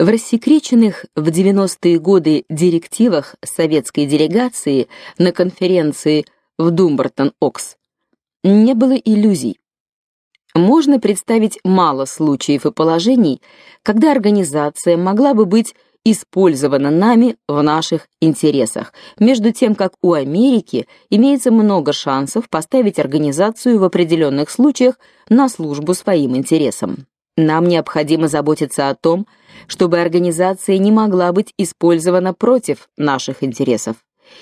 В рассекреченных в 90-е годы директивах советской делегации на конференции в Думбартон-Окс не было иллюзий. Можно представить мало случаев и положений, когда организация могла бы быть использована нами в наших интересах, между тем как у Америки имеется много шансов поставить организацию в определенных случаях на службу своим интересам. Нам необходимо заботиться о том, чтобы организация не могла быть использована против наших интересов.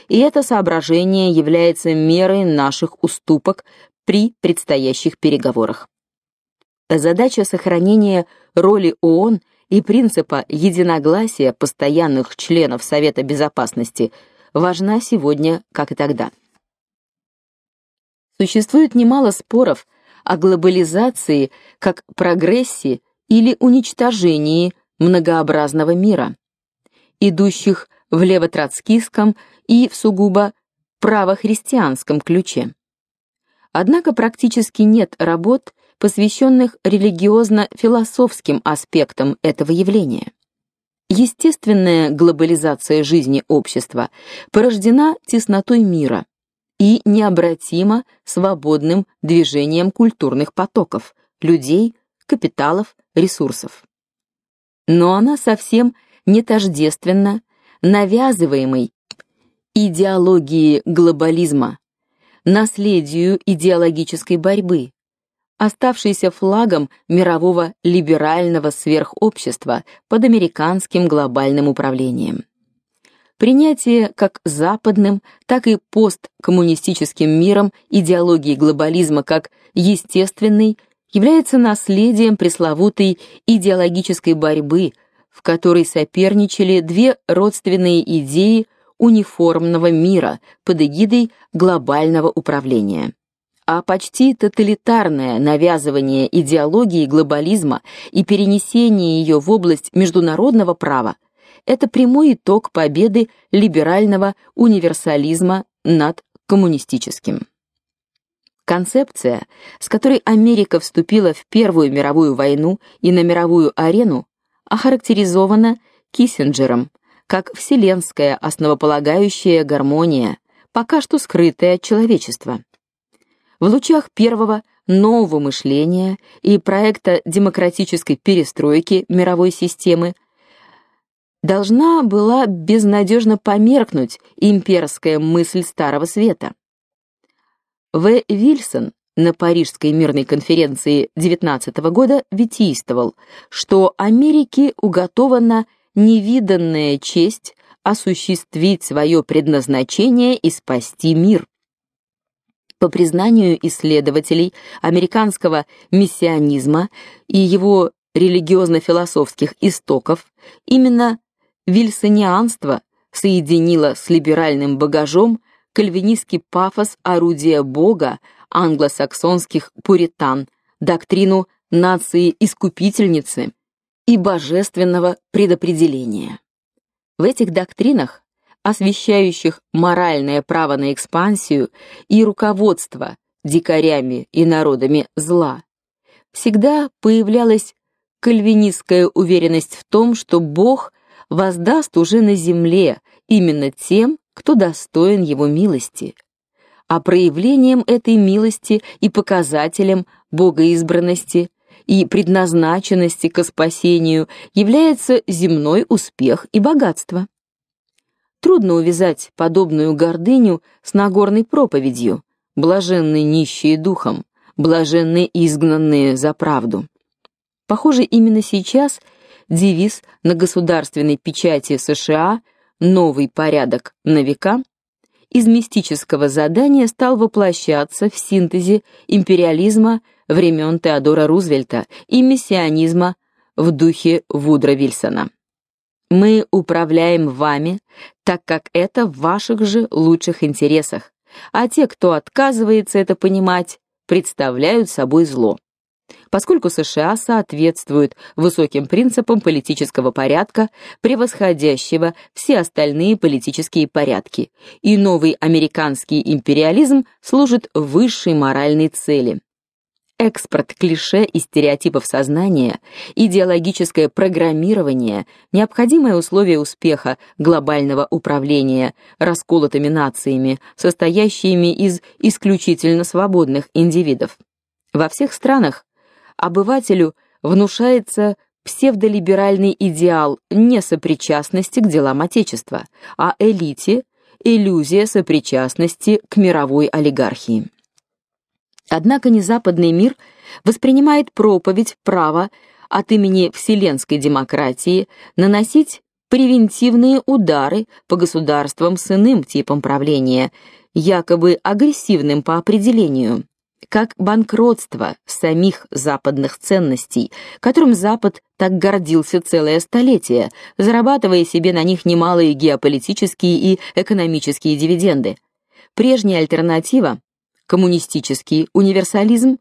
И это соображение является мерой наших уступок при предстоящих переговорах. Задача сохранения роли ООН и принципа единогласия постоянных членов Совета безопасности важна сегодня, как и тогда. Существует немало споров о глобализации как прогрессе или уничтожении многообразного мира, идущих в левотроцкистском и в сугубо правохристианском ключе. Однако практически нет работ, посвященных религиозно-философским аспектам этого явления. Естественная глобализация жизни общества порождена теснотой мира и необратимо свободным движением культурных потоков, людей, капиталов, ресурсов. Но она совсем не тождественна навязываемой идеологии глобализма, наследию идеологической борьбы, оставшийся флагом мирового либерального сверхобщества под американским глобальным управлением. Принятие как западным, так и посткоммунистическим миром идеологии глобализма как естественной является наследием пресловутой идеологической борьбы, в которой соперничали две родственные идеи униформного мира под эгидой глобального управления. А почти тоталитарное навязывание идеологии глобализма и перенесение ее в область международного права это прямой итог победы либерального универсализма над коммунистическим. Концепция, с которой Америка вступила в Первую мировую войну и на мировую арену, охарактеризована Киссинджером как вселенская основополагающая гармония, пока что скрытая от человечества. В лучах первого нового мышления и проекта демократической перестройки мировой системы должна была безнадежно померкнуть имперская мысль Старого Света. В. Вильсон на Парижской мирной конференции 19 года витийствовал, что Америке уготована невиданная честь осуществить свое предназначение и спасти мир. По признанию исследователей американского миссионизма и его религиозно-философских истоков, именно вильсонианство соединило с либеральным багажом кальвинистский пафос орудия Бога англосаксонских пуритан, доктрину нации-искупительницы и божественного предопределения. В этих доктринах освещающих моральное право на экспансию и руководство дикарями и народами зла, всегда появлялась кальвинистская уверенность в том, что Бог воздаст уже на земле именно тем, кто достоин его милости. А проявлением этой милости и показателем богоизбранности и предназначенности к спасению является земной успех и богатство. Трудно увязать подобную гордыню с Нагорной проповедью: блаженны нищие духом, блаженны изгнанные за правду. Похоже, именно сейчас девиз на государственной печати США Новый порядок на века из мистического задания стал воплощаться в синтезе империализма времен Теодора Рузвельта и мессианизма в духе Вудро Вильсона. Мы управляем вами, так как это в ваших же лучших интересах. А те, кто отказывается это понимать, представляют собой зло. Поскольку США соответствуют высоким принципам политического порядка, превосходящего все остальные политические порядки, и новый американский империализм служит высшей моральной цели экспорт клише и стереотипов сознания, идеологическое программирование необходимое условие успеха глобального управления расколотыми нациями, состоящими из исключительно свободных индивидов. Во всех странах обывателю внушается псевдолиберальный идеал несопричастности к делам отечества, а элите иллюзия сопричастности к мировой олигархии. Однако не западный мир воспринимает проповедь права от имени вселенской демократии наносить превентивные удары по государствам с иным типом правления, якобы агрессивным по определению, как банкротство самих западных ценностей, которым Запад так гордился целое столетие, зарабатывая себе на них немалые геополитические и экономические дивиденды. Прежняя альтернатива коммунистический универсализм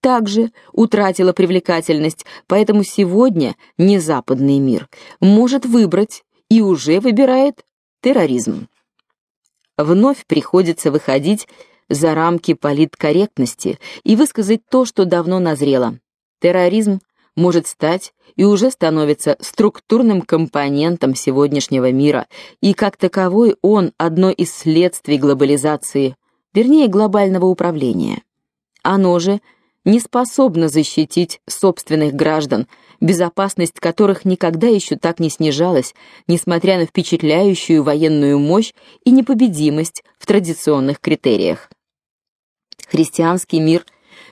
также утратила привлекательность, поэтому сегодня незападный мир может выбрать и уже выбирает терроризм. Вновь приходится выходить за рамки политкорректности и высказать то, что давно назрело. Терроризм может стать и уже становится структурным компонентом сегодняшнего мира, и как таковой он одно из следствий глобализации, вернее глобального управления. Оно же не способно защитить собственных граждан, безопасность которых никогда еще так не снижалась, несмотря на впечатляющую военную мощь и непобедимость в традиционных критериях. Христианский мир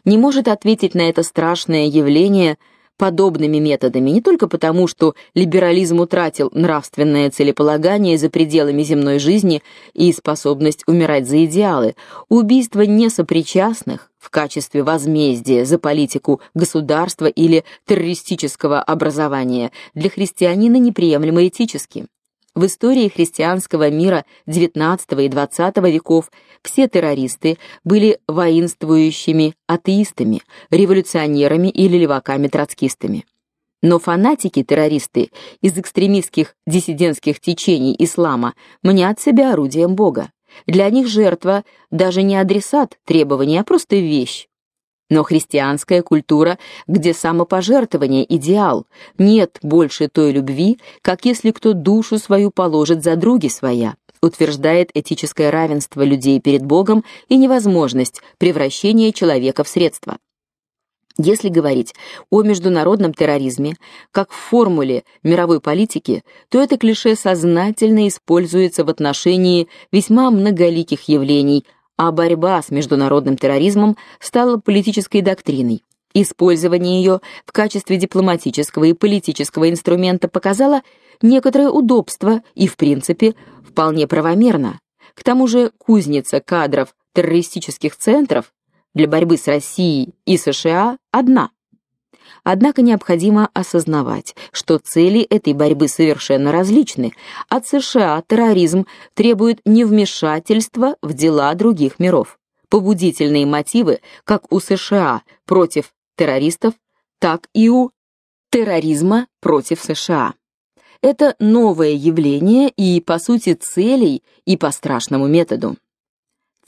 не может ответить на это страшное явление подобными методами не только потому, что либерализм утратил нравственное целеполагание за пределами земной жизни и способность умирать за идеалы, убийство несопричастных в качестве возмездия за политику государства или террористического образования для христианина неприемлемо этически. В истории христианского мира XIX и XX веков все террористы были воинствующими атеистами, революционерами или леваками-троцкистами. Но фанатики-террористы из экстремистских диссидентских течений ислама мнят себя орудием Бога. Для них жертва даже не адресат требований, а просто вещь, но христианская культура, где самопожертвование идеал, нет больше той любви, как если кто душу свою положит за други своя, утверждает этическое равенство людей перед Богом и невозможность превращения человека в средство. Если говорить о международном терроризме как формуле мировой политики, то это клише сознательно используется в отношении весьма многоликих явлений, а борьба с международным терроризмом стала политической доктриной. Использование ее в качестве дипломатического и политического инструмента показало некоторое удобство и, в принципе, вполне правомерно. К тому же кузница кадров террористических центров для борьбы с Россией и США одна Однако необходимо осознавать, что цели этой борьбы совершенно различны. От США терроризм требует невмешательства в дела других миров. Побудительные мотивы как у США против террористов, так и у терроризма против США. Это новое явление и по сути целей, и по страшному методу.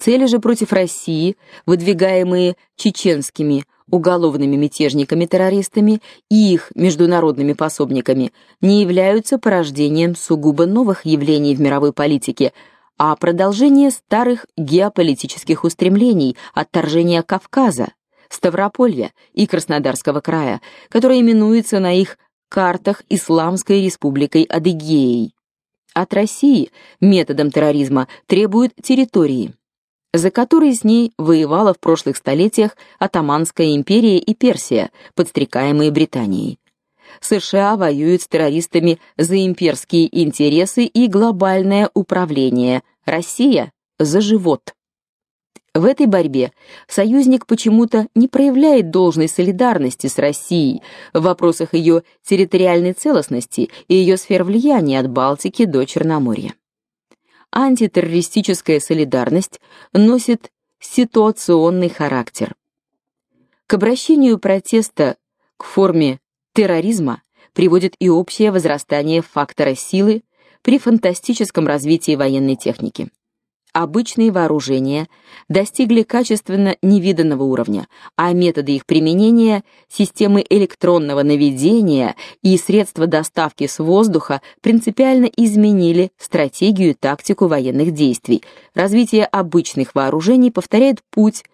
Цели же против России, выдвигаемые чеченскими уголовными мятежниками-террористами и их международными пособниками, не являются порождением сугубо новых явлений в мировой политике, а продолжение старых геополитических устремлений отторжения Кавказа, Ставрополья и Краснодарского края, которые именуются на их картах Исламской республикой Адыгеей. От России методом терроризма требуют территории за которые с ней воевала в прошлых столетиях Отоманская империя и Персия, подстрекаемые Британией. США воюют с террористами за имперские интересы и глобальное управление, Россия за живот. В этой борьбе союзник почему-то не проявляет должной солидарности с Россией в вопросах ее территориальной целостности и ее сфер влияния от Балтики до Черноморья антитеррористическая солидарность носит ситуационный характер. К обращению протеста к форме терроризма приводит и общее возрастание фактора силы при фантастическом развитии военной техники. Обычные вооружения достигли качественно невиданного уровня, а методы их применения, системы электронного наведения и средства доставки с воздуха принципиально изменили стратегию и тактику военных действий. Развитие обычных вооружений повторяет путь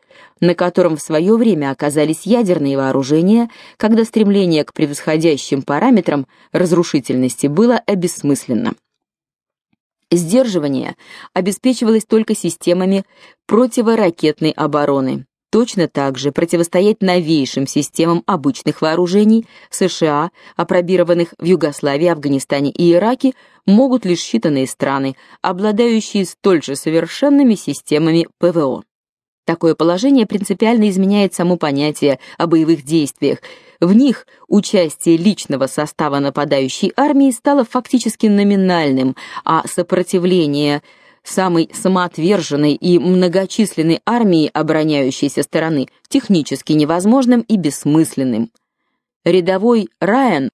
на котором в свое время оказались ядерные вооружения, когда стремление к превосходящим параметрам разрушительности было обессмысленно. Сдерживание обеспечивалось только системами противоракетной обороны. Точно так же противостоять новейшим системам обычных вооружений США, опробированных в Югославии, Афганистане и Ираке, могут лишь считанные страны, обладающие столь же совершенными системами ПВО. Такое положение принципиально изменяет само понятие о боевых действиях. В них участие личного состава нападающей армии стало фактически номинальным, а сопротивление самой самоотверженной и многочисленной армии обороняющейся стороны технически невозможным и бессмысленным. Рядовой Райан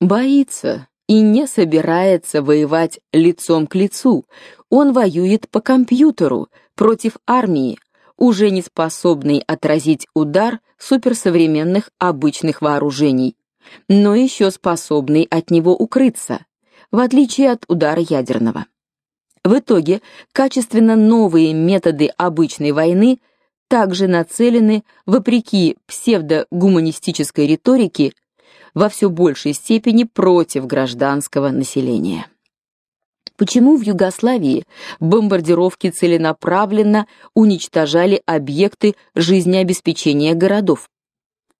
боится и не собирается воевать лицом к лицу. Он воюет по компьютеру против армии, уже не способный отразить удар суперсовременных обычных вооружений, но еще способный от него укрыться, в отличие от удара ядерного. В итоге качественно новые методы обычной войны также нацелены, вопреки псевдогуманистической риторике, во все большей степени против гражданского населения. Почему в Югославии бомбардировки целенаправленно уничтожали объекты жизнеобеспечения городов?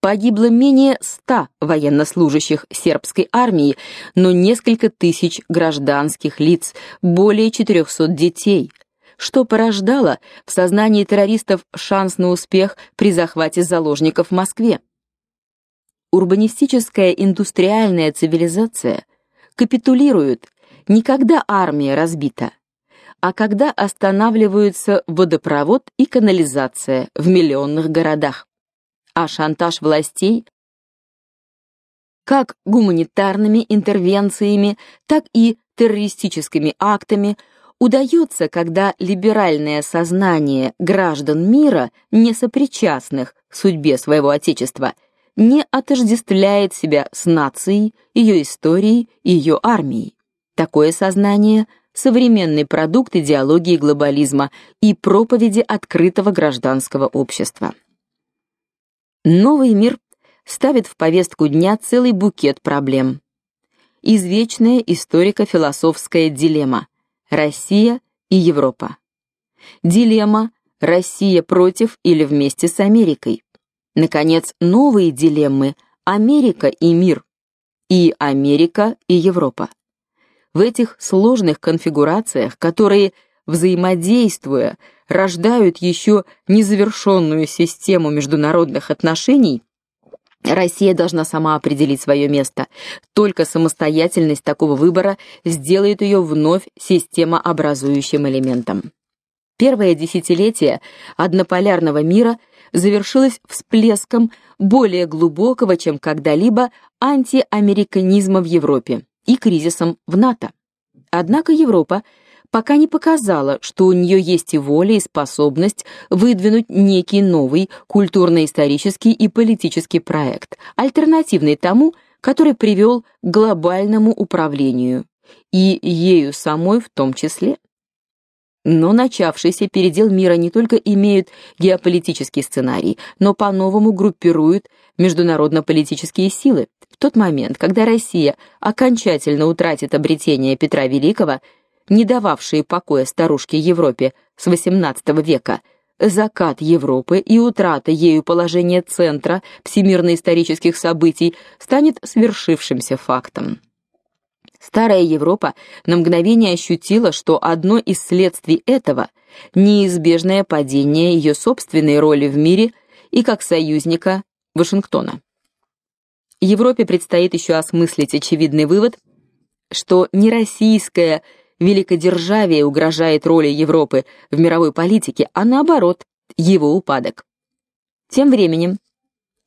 Погибло менее ста военнослужащих сербской армии, но несколько тысяч гражданских лиц, более 400 детей, что порождало в сознании террористов шанс на успех при захвате заложников в Москве. Урбанистическая индустриальная цивилизация капитулирует не когда армия разбита, а когда останавливаются водопровод и канализация в миллионных городах. А шантаж властей как гуманитарными интервенциями, так и террористическими актами удается, когда либеральное сознание граждан мира, не сопричастных к судьбе своего отечества, не отождествляет себя с нацией, ее историей и ее армией. Такое сознание современный продукт идеологии глобализма и проповеди открытого гражданского общества. Новый мир ставит в повестку дня целый букет проблем. Извечная историко-философская дилемма: Россия и Европа. Дилемма: Россия против или вместе с Америкой. Наконец, новые дилеммы: Америка и мир и Америка и Европа. В этих сложных конфигурациях, которые взаимодействуя рождают еще незавершенную систему международных отношений, Россия должна сама определить свое место. Только самостоятельность такого выбора сделает ее вновь системообразующим элементом. Первое десятилетие однополярного мира завершилось всплеском более глубокого, чем когда-либо, антиамериканизма в Европе и кризисом в НАТО. Однако Европа пока не показала, что у нее есть и воля, и способность выдвинуть некий новый культурно-исторический и политический проект, альтернативный тому, который привел к глобальному управлению, и ею самой в том числе. Но начавшийся передел мира не только имеет геополитический сценарий, но по-новому группирует международно-политические силы. В тот момент, когда Россия окончательно утратит обретение Петра Великого, не дававшие покоя старушке Европе с XVIII века, закат Европы и утрата ею положения центра всемирно-исторических событий станет свершившимся фактом. Старая Европа на мгновение ощутила, что одно из следствий этого неизбежное падение ее собственной роли в мире и как союзника Вашингтона. Европе предстоит еще осмыслить очевидный вывод, что не российское великодержавие угрожает роли Европы в мировой политике, а наоборот, его упадок. Тем временем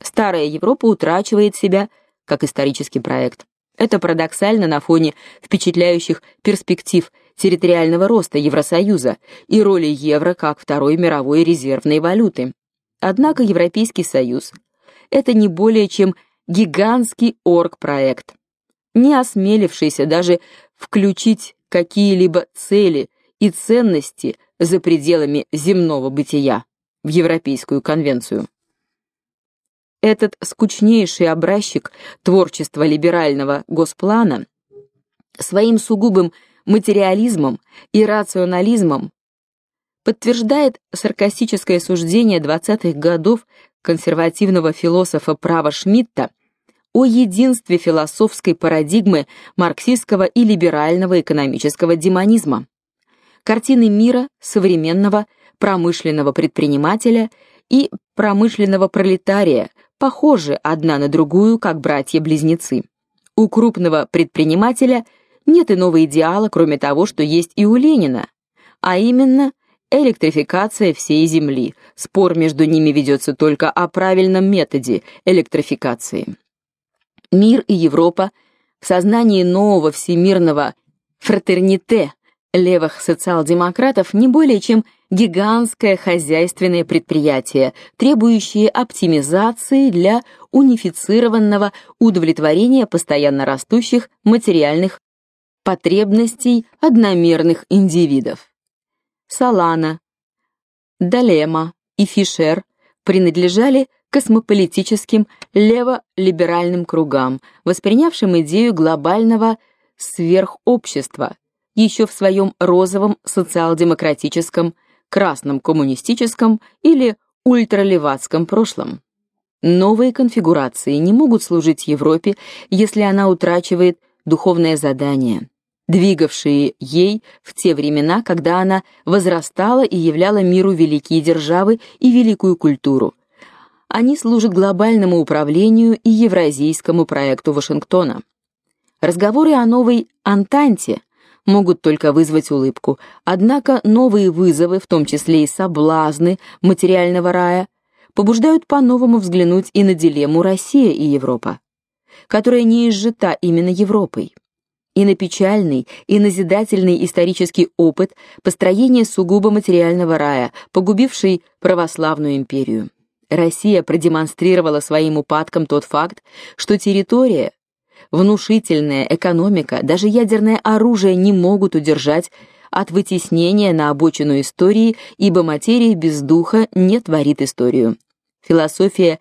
старая Европа утрачивает себя как исторический проект. Это парадоксально на фоне впечатляющих перспектив территориального роста Евросоюза и роли евро как второй мировой резервной валюты. Однако Европейский Союз это не более чем гигантский оргпроект, не осмелившийся даже включить какие-либо цели и ценности за пределами земного бытия в Европейскую конвенцию. Этот скучнейший образчик творчества либерального госплана своим сугубым материализмом и рационализмом подтверждает саркастическое суждение 20-х годов консервативного философа права Шмидта о единстве философской парадигмы марксистского и либерального экономического демонизма. Картины мира современного промышленного предпринимателя и промышленного пролетария похожи одна на другую, как братья-близнецы. У крупного предпринимателя нет иного идеала, кроме того, что есть и у Ленина, а именно электрификация всей Земли. Спор между ними ведется только о правильном методе электрификации. Мир и Европа в сознании нового всемирного фратерните левых социал-демократов не более чем гигантское хозяйственное предприятие, требующее оптимизации для унифицированного удовлетворения постоянно растущих материальных потребностей одномерных индивидов. Салана, Далема и Фишер принадлежали космополитическим лево-либеральным кругам, воспринявшим идею глобального сверхобщества еще в своем розовом социал-демократическом, красном коммунистическом или ультралевацком прошлом. Новые конфигурации не могут служить Европе, если она утрачивает духовное задание, двигавшие ей в те времена, когда она возрастала и являла миру великие державы и великую культуру. Они служат глобальному управлению и евразийскому проекту Вашингтона. Разговоры о новой Антанте могут только вызвать улыбку. Однако новые вызовы, в том числе и соблазны материального рая, побуждают по-новому взглянуть и на дилемму Россия и Европа, которая не изжита именно Европой, и на печальный и назидательный исторический опыт построения сугубо материального рая, погубивший православную империю. Россия продемонстрировала своим упадком тот факт, что территория, внушительная экономика, даже ядерное оружие не могут удержать от вытеснения на обочину истории, ибо материя без духа не творит историю. Философия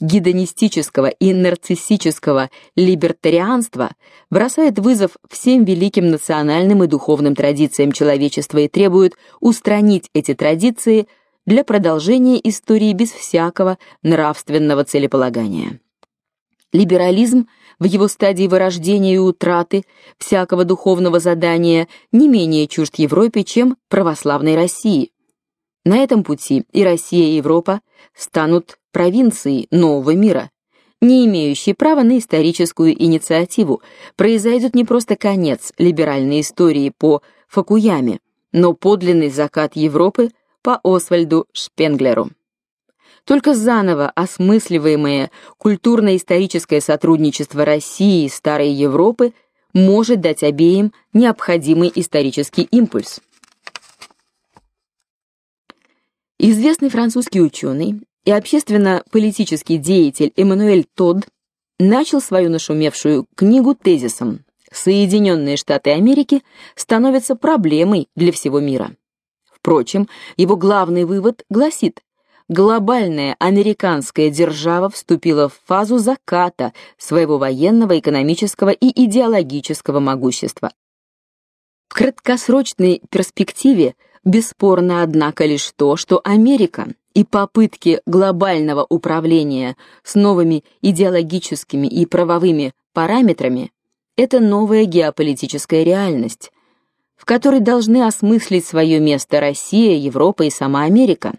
гедонистического и нарциссического либертарианства бросает вызов всем великим национальным и духовным традициям человечества и требует устранить эти традиции для продолжения истории без всякого нравственного целеполагания. Либерализм в его стадии вырождения и утраты всякого духовного задания не менее чужд Европе, чем православной России. На этом пути и Россия, и Европа станут провинцией нового мира, не имеющей права на историческую инициативу. Произойдет не просто конец либеральной истории по Фукуяме, но подлинный закат Европы по Освальду Шпенглеру. Только заново осмысливаемое культурно-историческое сотрудничество России и старой Европы может дать обеим необходимый исторический импульс. Известный французский ученый и общественно-политический деятель Эммануэль Тодд начал свою нашумевшую книгу тезисом: Соединенные Штаты Америки становятся проблемой для всего мира. Впрочем, его главный вывод гласит: глобальная американская держава вступила в фазу заката своего военного, экономического и идеологического могущества. В краткосрочной перспективе бесспорно однако лишь то, что Америка и попытки глобального управления с новыми идеологическими и правовыми параметрами это новая геополитическая реальность, в которой должны осмыслить свое место Россия, Европа и сама Америка.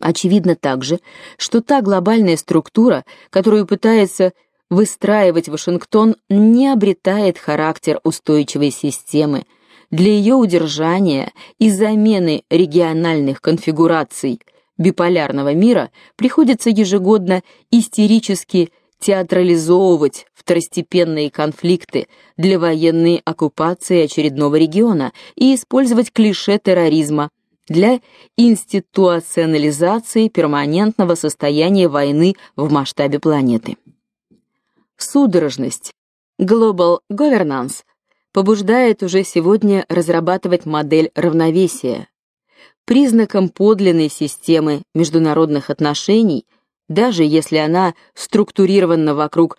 Очевидно также, что та глобальная структура, которую пытается выстраивать Вашингтон, не обретает характер устойчивой системы. Для ее удержания и замены региональных конфигураций биполярного мира приходится ежегодно истерически театрализовывать второстепенные конфликты для военной оккупации очередного региона и использовать клише терроризма для институционализации перманентного состояния войны в масштабе планеты. Судорожность Global Governance побуждает уже сегодня разрабатывать модель равновесия. Признаком подлинной системы международных отношений, даже если она структурирована вокруг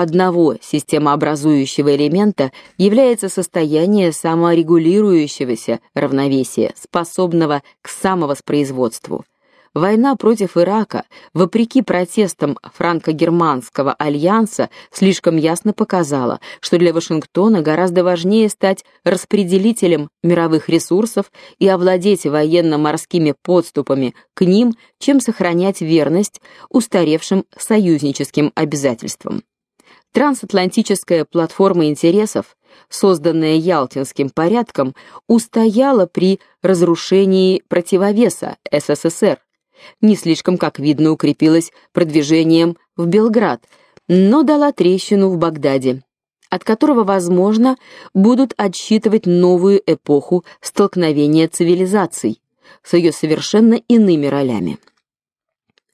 одного системообразующего элемента является состояние саморегулирующегося равновесия, способного к самовоспроизводству. Война против Ирака, вопреки протестам франко-германского альянса, слишком ясно показала, что для Вашингтона гораздо важнее стать распределителем мировых ресурсов и овладеть военно-морскими подступами к ним, чем сохранять верность устаревшим союзническим обязательствам. Трансатлантическая платформа интересов, созданная Ялтинским порядком, устояла при разрушении противовеса СССР. Не слишком, как видно, укрепилась продвижением в Белград, но дала трещину в Багдаде, от которого, возможно, будут отсчитывать новую эпоху столкновения цивилизаций с ее совершенно иными ролями.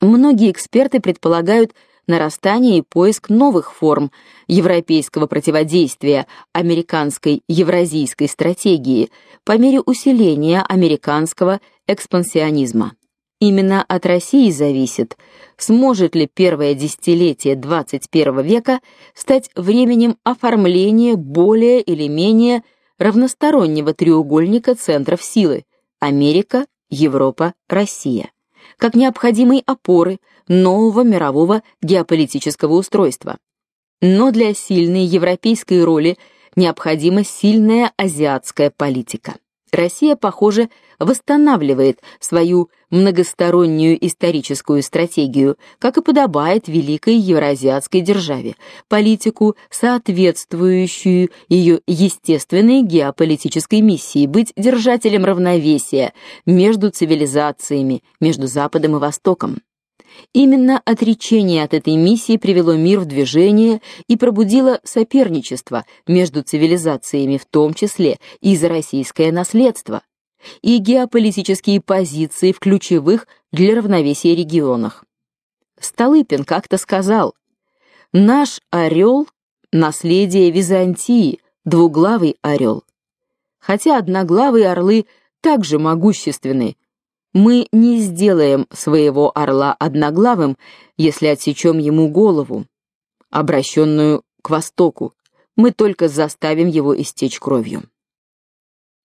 Многие эксперты предполагают нарастание и поиск новых форм европейского противодействия американской евразийской стратегии по мере усиления американского экспансионизма. Именно от России зависит, сможет ли первое десятилетие 21 века стать временем оформления более или менее равностороннего треугольника центров силы: Америка, Европа, Россия как необходимой опоры нового мирового геополитического устройства. Но для сильной европейской роли необходима сильная азиатская политика. Россия, похоже, восстанавливает свою многостороннюю историческую стратегию, как и подобает великой евразиатской державе, политику, соответствующую ее естественной геополитической миссии быть держателем равновесия между цивилизациями, между Западом и Востоком. Именно отречение от этой миссии привело мир в движение и пробудило соперничество между цивилизациями, в том числе и за российское наследство, и геополитические позиции в ключевых для равновесия регионах. Столыпин как-то сказал: "Наш орел — наследие Византии, двуглавый орел. Хотя одноглавые орлы также могущественны, мы не сделаем своего орла одноглавым, если отсечем ему голову, обращенную к востоку. Мы только заставим его истечь кровью.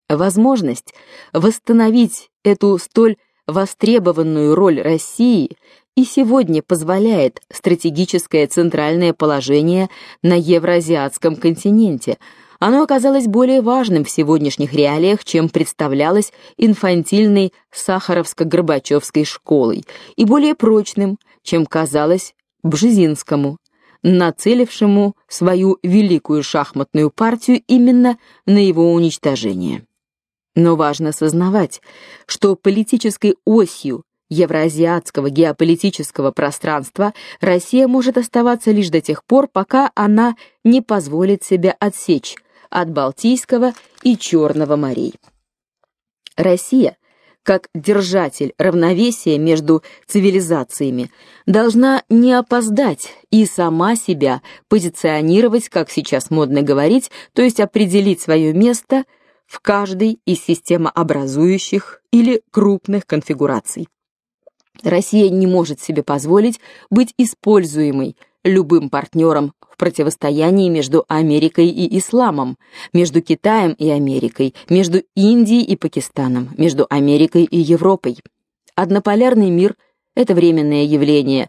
Возможность восстановить эту столь востребованную роль России и сегодня позволяет стратегическое центральное положение на евроазиатском континенте – оно оказалось более важным в сегодняшних реалиях, чем представлялось инфантильной Сахаровско-Горбачевской школой, и более прочным, чем казалось Бжезинскому, нацелившему свою великую шахматную партию именно на его уничтожение. Но важно сознавать, что политической осью евроазиатского геополитического пространства Россия может оставаться лишь до тех пор, пока она не позволит себя отсечь от Балтийского и Черного морей. Россия, как держатель равновесия между цивилизациями, должна не опоздать и сама себя позиционировать, как сейчас модно говорить, то есть определить свое место в каждой из системообразующих или крупных конфигураций. Россия не может себе позволить быть используемой любым партнером в противостоянии между Америкой и исламом, между Китаем и Америкой, между Индией и Пакистаном, между Америкой и Европой. Однополярный мир это временное явление,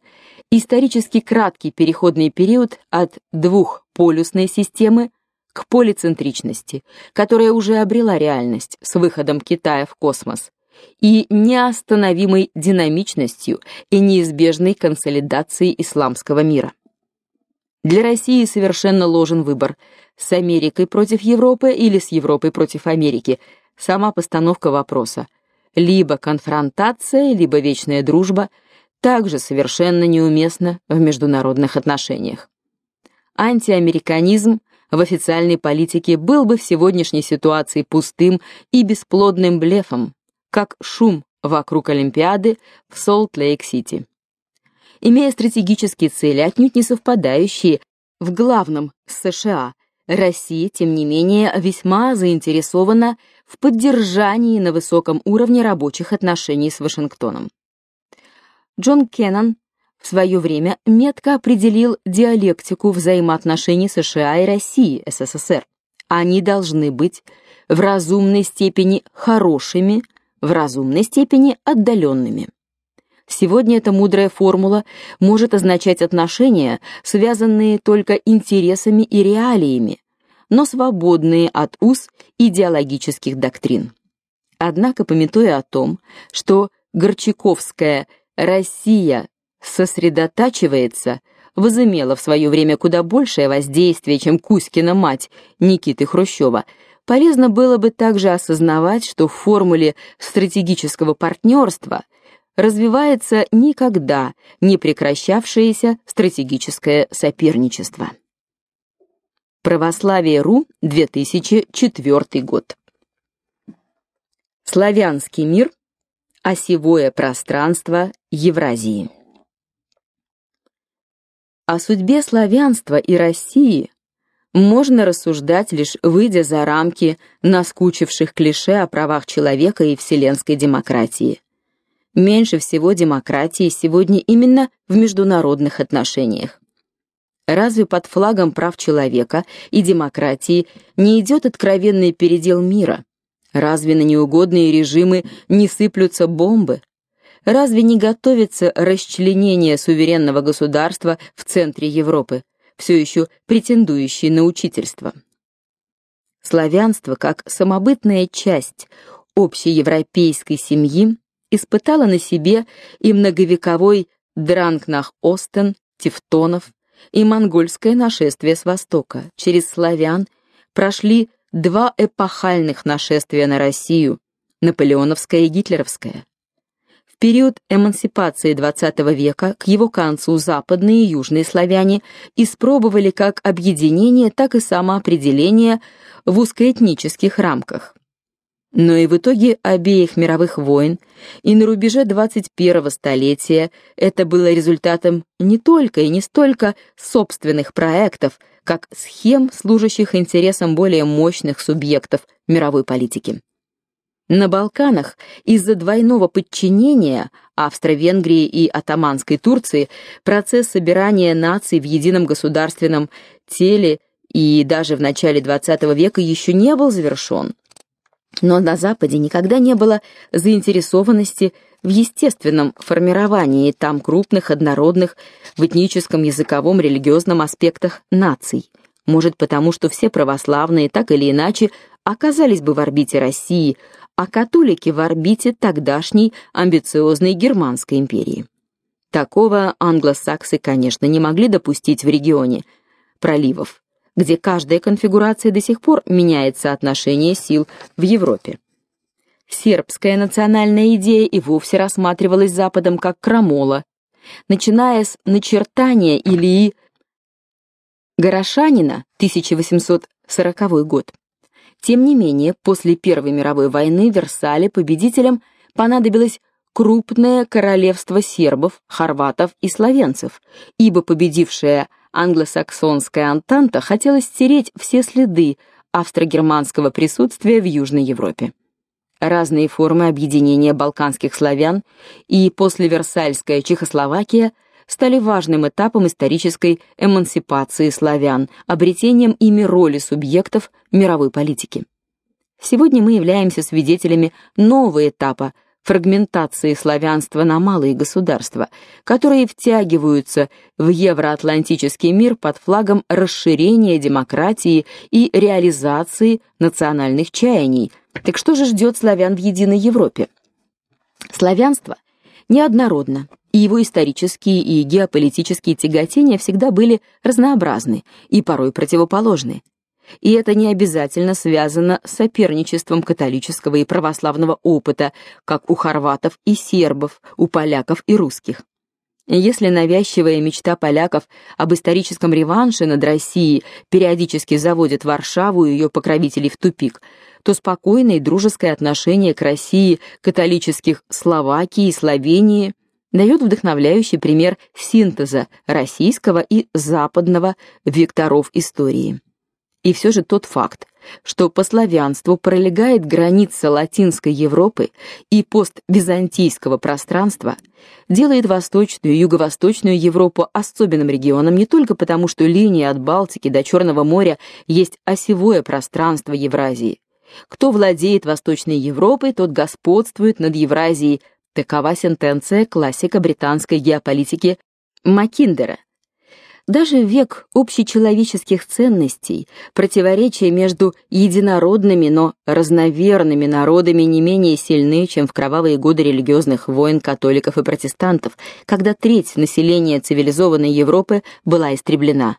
исторически краткий переходный период от двухполюсной системы к полицентричности, которая уже обрела реальность с выходом Китая в космос и неостановимой динамичностью и неизбежной консолидацией исламского мира. Для России совершенно ложен выбор: с Америкой против Европы или с Европой против Америки. Сама постановка вопроса: либо конфронтация, либо вечная дружба также совершенно неуместно в международных отношениях. Антиамериканизм в официальной политике был бы в сегодняшней ситуации пустым и бесплодным блефом, как шум вокруг Олимпиады в Солт-Лейк-Сити. Имея стратегические цели, отнюдь не совпадающие в главном с США, Россия, тем не менее, весьма заинтересована в поддержании на высоком уровне рабочих отношений с Вашингтоном. Джон Кеннон в свое время метко определил диалектику взаимоотношений США и России, СССР. Они должны быть в разумной степени хорошими, в разумной степени отдаленными. Сегодня эта мудрая формула может означать отношения, связанные только интересами и реалиями, но свободные от уз идеологических доктрин. Однако, памятуя о том, что Горчаковская Россия сосредотачивается, возымела в свое время куда большее воздействие, чем Кузькина мать Никиты Хрущева, полезно было бы также осознавать, что в формуле стратегического партнерства развивается никогда не прекращавшееся стратегическое соперничество. Православие.ру, 2004 год. Славянский мир осевое пространство Евразии. О судьбе славянства и России можно рассуждать лишь выйдя за рамки наскучивших клише о правах человека и вселенской демократии. Меньше всего демократии сегодня именно в международных отношениях. Разве под флагом прав человека и демократии не идет откровенный передел мира? Разве на неугодные режимы не сыплются бомбы? Разве не готовится расчленение суверенного государства в центре Европы, все еще претендующей на учительство? Славянство, как самобытная часть общеевропейской семьи, испытало на себе и многовековой Дранкнах-Остен, Тевтонов, и монгольское нашествие с востока. Через славян прошли два эпохальных нашествия на Россию, наполеоновское и гитлеровское. В период эмансипации XX века к его концу западные и южные славяне испробовали как объединение, так и самоопределение в узкоэтнических рамках. Но и в итоге обеих мировых войн и на рубеже 21-го столетия это было результатом не только и не столько собственных проектов, как схем, служащих интересам более мощных субъектов мировой политики. На Балканах из-за двойного подчинения Австро-Венгрии и Отоманской Турции процесс собирания наций в едином государственном теле и даже в начале XX века еще не был завершен. Но на Западе никогда не было заинтересованности в естественном формировании там крупных однородных в этническом, языковом, религиозном аспектах наций. Может, потому что все православные так или иначе оказались бы в орбите России, а католики в орбите тогдашней амбициозной германской империи. Такого англосаксы, конечно, не могли допустить в регионе проливов где каждая конфигурация до сих пор меняет соотношение сил в Европе. Сербская национальная идея и вовсе рассматривалась Западом как крамола, начиная с начертания Илии Горошанина 1840 год. Тем не менее, после Первой мировой войны в Версале победителям понадобилось крупное королевство сербов, хорватов и словенцев, ибо победившая англосаксонская антанта хотела стереть все следы австро-германского присутствия в Южной Европе. Разные формы объединения балканских славян и послеверсальская Чехословакия стали важным этапом исторической эмансипации славян, обретением ими роли субъектов мировой политики. Сегодня мы являемся свидетелями нового этапа фрагментации славянства на малые государства, которые втягиваются в евроатлантический мир под флагом расширения демократии и реализации национальных чаяний. Так что же ждет славян в единой Европе? Славянство неоднородно, и его исторические и геополитические тяготения всегда были разнообразны и порой противоположны. И это не обязательно связано с соперничеством католического и православного опыта, как у хорватов и сербов, у поляков и русских. Если навязчивая мечта поляков об историческом реванше над Россией периодически заводит Варшаву и ее покровителей в тупик, то спокойное и дружеское отношение к России католических Словакии и Словении дает вдохновляющий пример синтеза российского и западного векторов истории. И все же тот факт, что по славянству пролегает граница латинской Европы и поствизантийского пространства, делает восточную и юго-восточную Европу особенным регионом не только потому, что линия от Балтики до Черного моря есть осевое пространство Евразии. Кто владеет Восточной Европой, тот господствует над Евразией. Такова сентенция классика британской геополитики Маккиндера – даже век общечеловеческих ценностей противоречия между единородными, но разноверными народами не менее сильны, чем в кровавые годы религиозных войн католиков и протестантов, когда треть населения цивилизованной Европы была истреблена.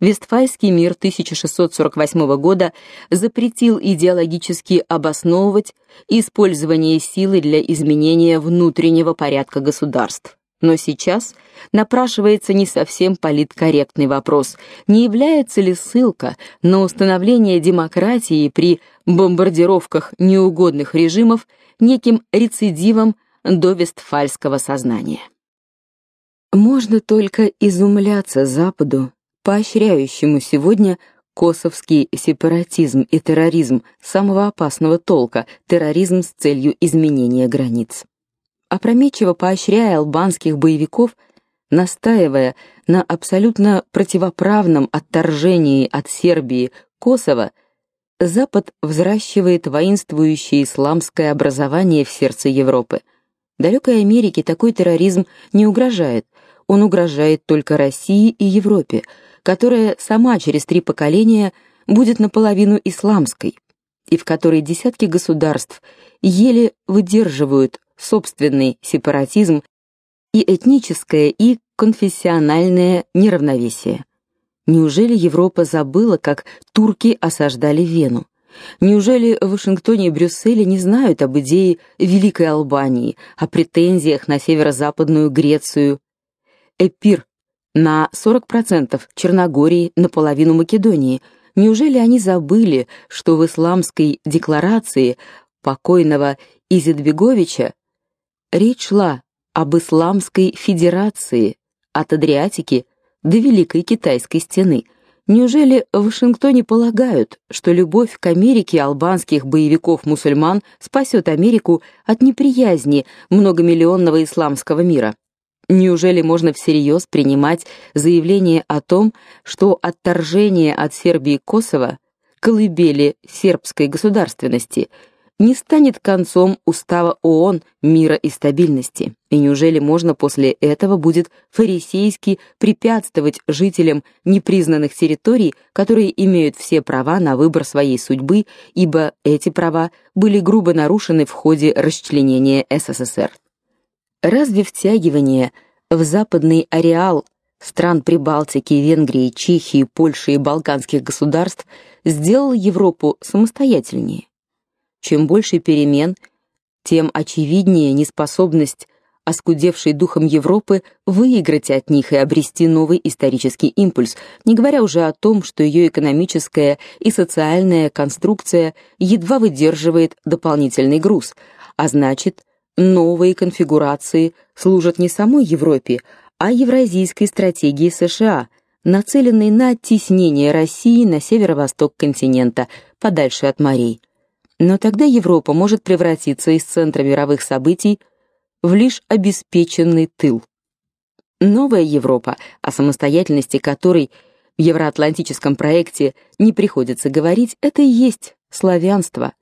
Вестфальский мир 1648 года запретил идеологически обосновывать использование силы для изменения внутреннего порядка государств. Но сейчас напрашивается не совсем политкорректный вопрос: не является ли ссылка на установление демократии при бомбардировках неугодных режимов неким рецидивом до вестфальского сознания? Можно только изумляться Западу, поощряющему сегодня косовский сепаратизм и терроризм самого опасного толка, терроризм с целью изменения границ опрометчиво поощряя албанских боевиков, настаивая на абсолютно противоправном отторжении от Сербии Косово, Запад взращивает воинствующее исламское образование в сердце Европы. Далекой Америке такой терроризм не угрожает, он угрожает только России и Европе, которая сама через три поколения будет наполовину исламской, и в которой десятки государств еле выдерживают собственный сепаратизм и этническое и конфессиональное неравновесие. Неужели Европа забыла, как турки осаждали Вену? Неужели в Вашингтоне и Брюсселе не знают об идее Великой Албании, о претензиях на северо-западную Грецию? Эпир на 40% Черногории, наполовину Македонии. Неужели они забыли, что в исламской декларации покойного Изидбеговича Речь шла об исламской федерации от Адриатики до Великой Китайской стены. Неужели в Вашингтоне полагают, что любовь к Америке албанских боевиков-мусульман спасет Америку от неприязни многомиллионного исламского мира? Неужели можно всерьез принимать заявление о том, что отторжение от Сербии Косово колыбели сербской государственности – не станет концом устава ООН мира и стабильности. И неужели можно после этого будет фарисейски препятствовать жителям непризнанных территорий, которые имеют все права на выбор своей судьбы, ибо эти права были грубо нарушены в ходе расчленения СССР? Разве втягивание в западный ареал стран Прибалтики, Венгрии, Чехии, Польши и балканских государств сделало Европу самостоятельнее? Чем больше перемен, тем очевиднее неспособность оскудевшей духом Европы выиграть от них и обрести новый исторический импульс, не говоря уже о том, что ее экономическая и социальная конструкция едва выдерживает дополнительный груз, а значит, новые конфигурации служат не самой Европе, а евразийской стратегии США, нацеленной на оттеснение России на северо-восток континента, подальше от морей. Но тогда Европа может превратиться из центра мировых событий в лишь обеспеченный тыл. Новая Европа, о самостоятельности которой в евроатлантическом проекте не приходится говорить, это и есть славянство,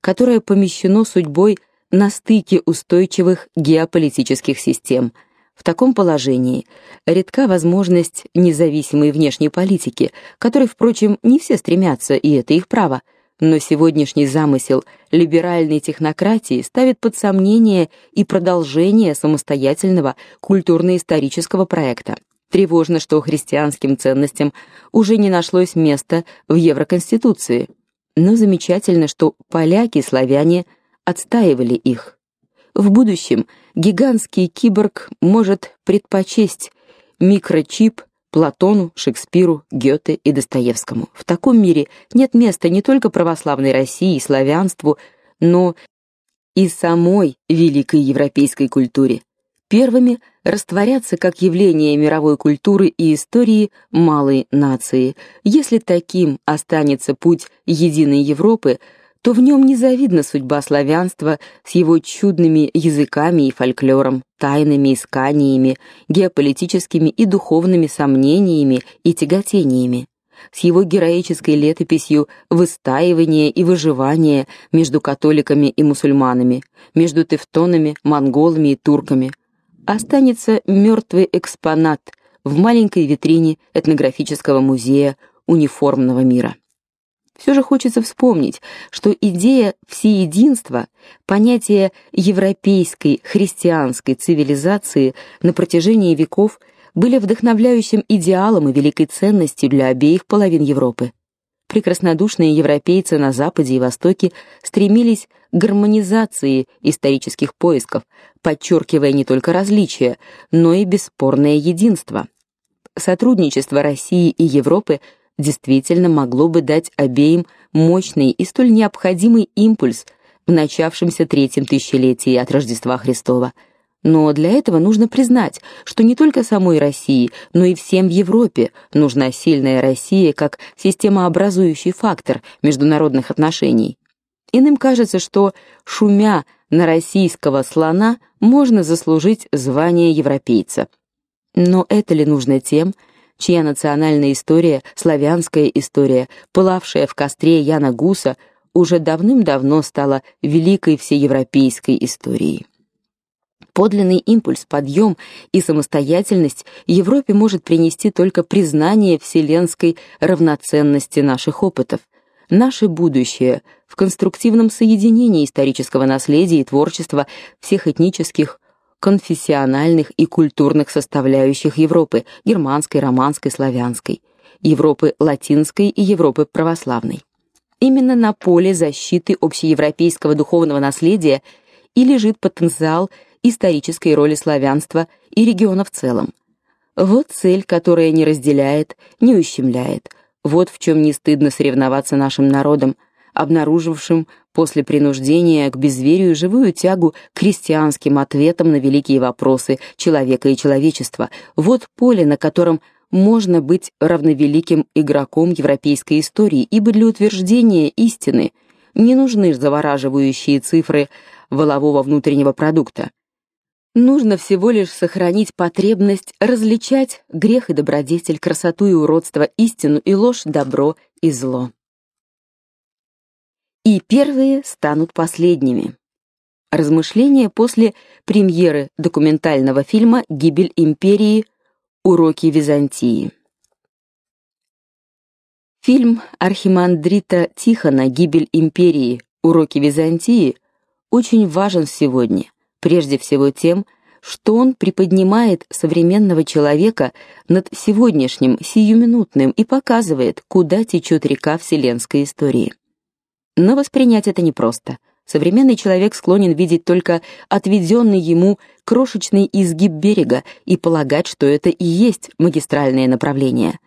которое помещено судьбой на стыке устойчивых геополитических систем. В таком положении редка возможность независимой внешней политики, которой, впрочем, не все стремятся, и это их право – но сегодняшний замысел либеральной технократии ставит под сомнение и продолжение самостоятельного культурно-исторического проекта. Тревожно, что христианским ценностям уже не нашлось места в Евроконституции. Но замечательно, что поляки и славяне отстаивали их. В будущем гигантский киборг может предпочесть микрочип Платону, Шекспиру, Гёте и Достоевскому. В таком мире нет места не только православной России и славянству, но и самой великой европейской культуре. Первыми растворятся как явление мировой культуры и истории малой нации. Если таким останется путь единой Европы, то в нем незавидна судьба славянства с его чудными языками и фольклором, тайными исканиями, геополитическими и духовными сомнениями и тяготениями, с его героической летописью выстаивания и выживания между католиками и мусульманами, между тевтонами, монголами и турками. Останется мертвый экспонат в маленькой витрине этнографического музея униформного мира. Все же хочется вспомнить, что идея всеединства, понятие европейской христианской цивилизации на протяжении веков были вдохновляющим идеалом и великой ценностью для обеих половин Европы. Прекраснодушные европейцы на западе и востоке стремились к гармонизации исторических поисков, подчеркивая не только различия, но и бесспорное единство. Сотрудничество России и Европы – действительно могло бы дать обеим мощный и столь необходимый импульс в начавшемся третьем тысячелетии от Рождества Христова. Но для этого нужно признать, что не только самой России, но и всем в Европе нужна сильная Россия как системообразующий фактор международных отношений. Иным кажется, что шумя на российского слона можно заслужить звание европейца. Но это ли нужно тем, чья национальная история, славянская история, пылавшая в костре Яна Гуса, уже давным-давно стала великой всеевропейской историей. Подлинный импульс, подъем и самостоятельность Европе может принести только признание вселенской равноценности наших опытов. Наше будущее в конструктивном соединении исторического наследия и творчества всех этнических, конфессиональных и культурных составляющих Европы: германской, романской, славянской, Европы латинской и Европы православной. Именно на поле защиты общеевропейского духовного наследия и лежит потенциал исторической роли славянства и региона в целом. Вот цель, которая не разделяет, не ущемляет. Вот в чем не стыдно соревноваться нашим народам, обнаружившим после принуждения к безверию живую тягу к христианским ответам на великие вопросы человека и человечества. Вот поле, на котором можно быть равновеликим игроком европейской истории, ибо для утверждения истины не нужны завораживающие цифры волового внутреннего продукта. Нужно всего лишь сохранить потребность различать грех и добродетель, красоту и уродство, истину и ложь, добро и зло. И первые станут последними. Размышления после премьеры документального фильма Гибель империи. Уроки Византии. Фильм архимандрита Тихона Гибель империи. Уроки Византии очень важен сегодня, прежде всего тем, что он приподнимает современного человека над сегодняшним сиюминутным и показывает, куда течет река вселенской истории. Но воспринять это непросто. Современный человек склонен видеть только отведенный ему крошечный изгиб берега и полагать, что это и есть магистральное направление.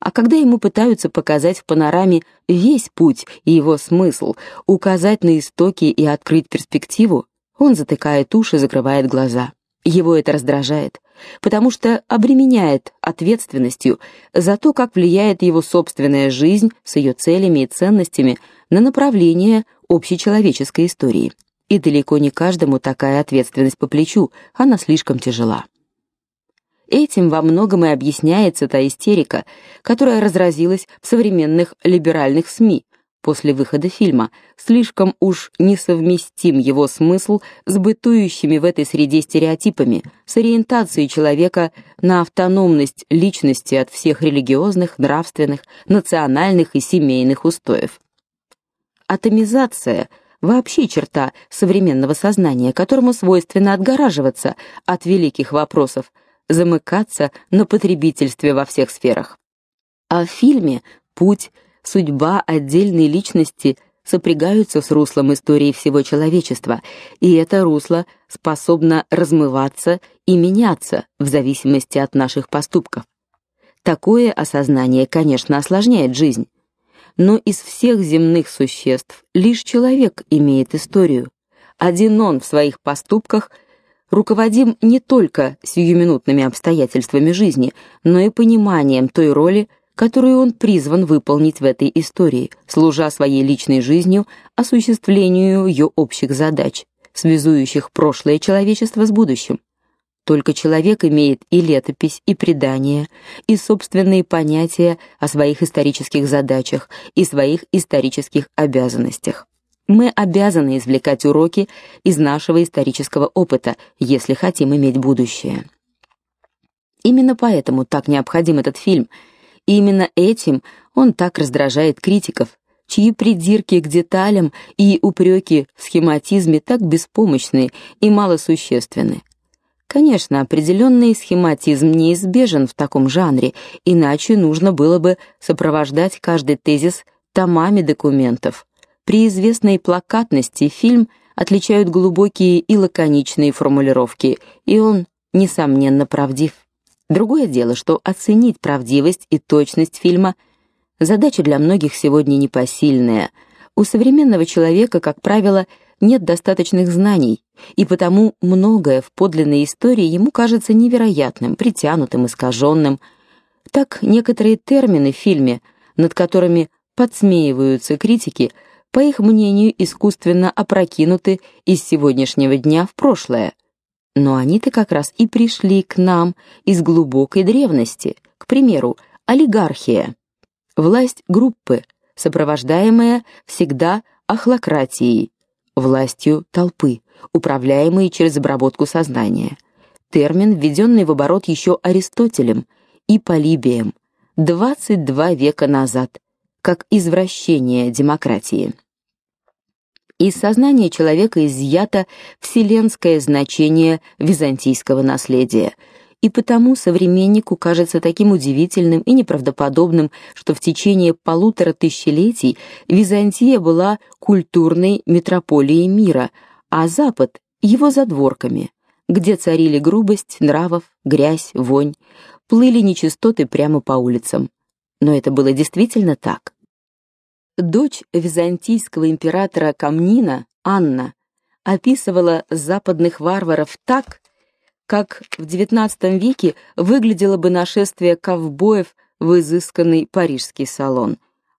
А когда ему пытаются показать в панораме весь путь и его смысл, указать на истоки и открыть перспективу, он затыкает уши, закрывает глаза. Его это раздражает, потому что обременяет ответственностью за то, как влияет его собственная жизнь с ее целями и ценностями на направление общечеловеческой истории. И далеко не каждому такая ответственность по плечу, она слишком тяжела. Этим во многом и объясняется та истерика, которая разразилась в современных либеральных СМИ после выхода фильма. Слишком уж несовместим его смысл с бытующими в этой среде стереотипами, с ориентацией человека на автономность личности от всех религиозных, нравственных, национальных и семейных устоев атомизация вообще черта современного сознания, которому свойственно отгораживаться от великих вопросов, замыкаться на потребительстве во всех сферах. А в фильме путь, судьба отдельной личности сопрягаются с руслом истории всего человечества, и это русло способно размываться и меняться в зависимости от наших поступков. Такое осознание, конечно, осложняет жизнь. Но из всех земных существ лишь человек имеет историю. Один он в своих поступках руководим не только сиюминутными обстоятельствами жизни, но и пониманием той роли, которую он призван выполнить в этой истории, служа своей личной жизнью осуществлению ее общих задач, связующих прошлое человечества с будущим. Только человек имеет и летопись, и предания, и собственные понятия о своих исторических задачах и своих исторических обязанностях. Мы обязаны извлекать уроки из нашего исторического опыта, если хотим иметь будущее. Именно поэтому так необходим этот фильм – и именно этим он так раздражает критиков, чьи придирки к деталям и упреки в схематизме так беспомощны и малосущественны. Конечно, определенный схематизм неизбежен в таком жанре, иначе нужно было бы сопровождать каждый тезис томами документов. При известной плакатности фильм отличают глубокие и лаконичные формулировки, и он несомненно правдив. Другое дело, что оценить правдивость и точность фильма задача для многих сегодня непосильная. У современного человека, как правило, нет достаточных знаний, и потому многое в подлинной истории ему кажется невероятным, притянутым, искаженным. Так некоторые термины в фильме, над которыми подсмеиваются критики, по их мнению, искусственно опрокинуты из сегодняшнего дня в прошлое. Но они-то как раз и пришли к нам из глубокой древности. К примеру, олигархия. Власть группы, сопровождаемая всегда ахлократией, властью толпы, управляемой через обработку сознания. Термин, введенный в оборот еще Аристотелем и Полибием 22 века назад, как извращение демократии. Из сознания человека изъято вселенское значение византийского наследия, и потому современнику кажется таким удивительным и неправдоподобным, что в течение полутора тысячелетий Византия была культурной метрополией мира, а Запад его задворками, где царили грубость нравов, грязь, вонь, плыли нечистоты прямо по улицам. Но это было действительно так. Дочь византийского императора Камнина, Анна, описывала западных варваров так, как в XIX веке выглядело бы нашествие ковбоев в изысканный парижский салон.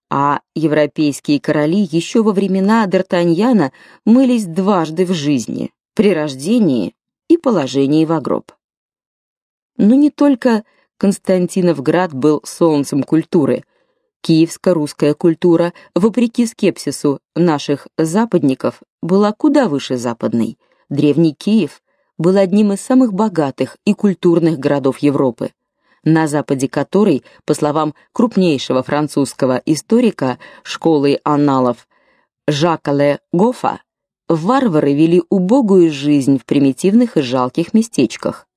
А европейские короли еще во времена Д'Артаньяна мылись дважды в жизни: при рождении и положении в гроб. Но не только Константиновград был солнцем культуры. Киевско-русская культура, вопреки скепсису наших западников, была куда выше западной. Древний Киев был одним из самых богатых и культурных городов Европы, на западе которой, по словам крупнейшего французского историка школы анналов Жака Ле Гофа, варвары вели убогую жизнь в примитивных и жалких местечках.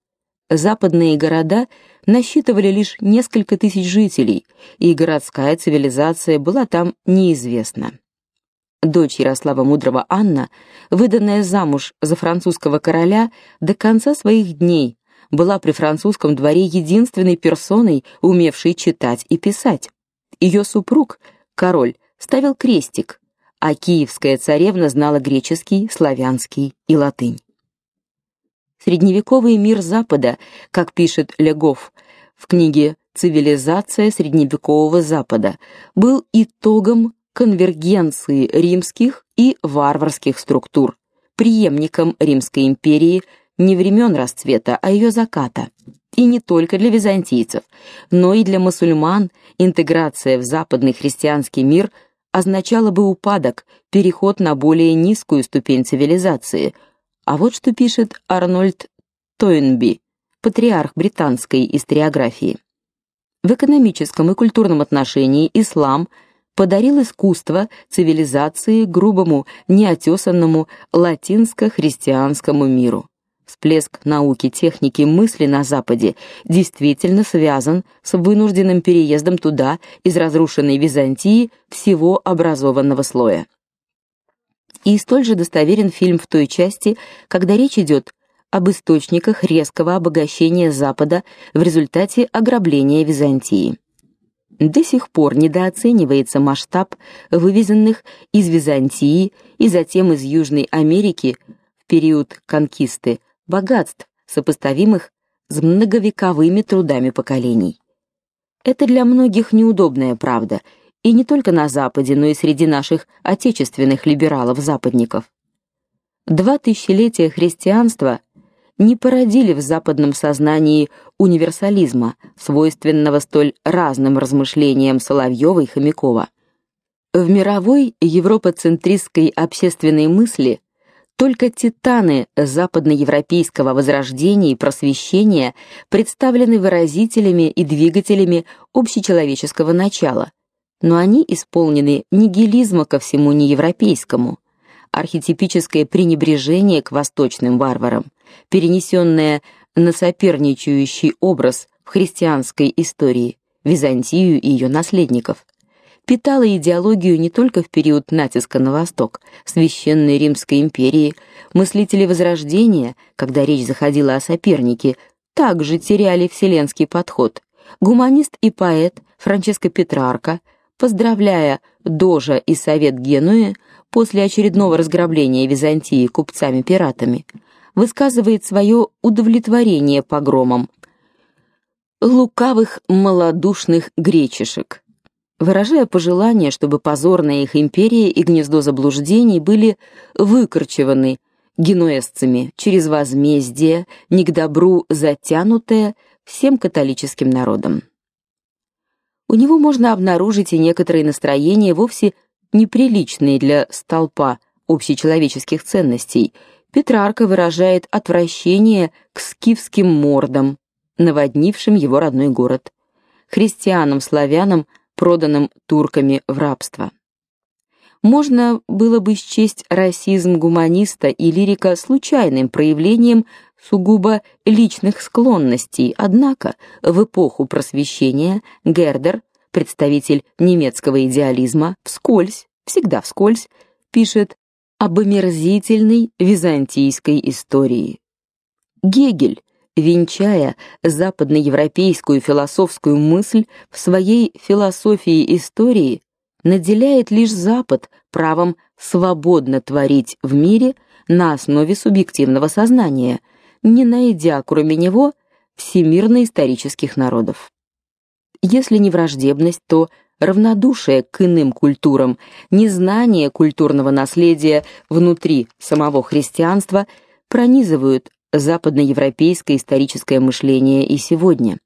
Западные города насчитывали лишь несколько тысяч жителей, и городская цивилизация была там неизвестна. Дочь Ярослава Мудрого Анна, выданная замуж за французского короля, до конца своих дней была при французском дворе единственной персоной, умевшей читать и писать. Ее супруг, король, ставил крестик, а киевская царевна знала греческий, славянский и латынь. Средневековый мир Запада, как пишет Легов в книге Цивилизация средневекового Запада, был итогом конвергенции римских и варварских структур, преемником Римской империи не времен расцвета, а ее заката. И не только для византийцев, но и для мусульман интеграция в западный христианский мир означала бы упадок, переход на более низкую ступень цивилизации – а вот что пишет Арнольд Тойнби, патриарх британской историографии. В экономическом и культурном отношении ислам подарил искусство цивилизации грубому, неотесанному латинско-христианскому миру. Всплеск науки, техники, мысли на западе действительно связан с вынужденным переездом туда из разрушенной Византии всего образованного слоя. И столь же достоверен фильм в той части, когда речь идет об источниках резкого обогащения Запада в результате ограбления Византии. До сих пор недооценивается масштаб вывезенных из Византии и затем из Южной Америки в период конкисты богатств, сопоставимых с многовековыми трудами поколений. Это для многих неудобная правда, и не только на западе, но и среди наших отечественных либералов-западников. Два тысячелетия христианства не породили в западном сознании универсализма, свойственного столь разным размышлениям Соловьёва и Хомякова. В мировой европоцентристской общественной мысли только титаны западноевропейского возрождения и просвещения представлены выразителями и двигателями общечеловеческого начала, но они исполнены нигилизма ко всему неевропейскому, архетипическое пренебрежение к восточным варварам, перенесенное на соперничающий образ в христианской истории Византию и ее наследников питала идеологию не только в период натиска на восток, священной Римской империи, мыслители возрождения, когда речь заходила о сопернике, также теряли вселенский подход. Гуманист и поэт Франческо Петрарка, поздравляя Дожа и Совет Генуи после очередного разграбления Византии купцами-пиратами, высказывает свое удовлетворение погромом лукавых малодушных гречишек выражая пожелание, чтобы позорная их империя и гнездо заблуждений были выкорчеваны генуэзцами через возмездие, не к добру затянутое всем католическим народом. У него можно обнаружить и некоторые настроения вовсе неприличные для столпа общечеловеческих ценностей. Петрарка выражает отвращение к скифским мордам, наводнившим его родной город. Христианам, славянам проданным турками в рабство. Можно было бы счесть расизм гуманиста и лирика случайным проявлением сугубо личных склонностей, однако в эпоху просвещения Гердер, представитель немецкого идеализма, вскользь, всегда вскользь, пишет об омерзительной византийской истории. Гегель венчая западноевропейскую философскую мысль в своей философии истории, наделяет лишь Запад правом свободно творить в мире на основе субъективного сознания, не найдя кроме него всемирно-исторических народов. Если не враждебность, то равнодушие к иным культурам, незнание культурного наследия внутри самого христианства пронизывают западноевропейское историческое мышление и сегодня.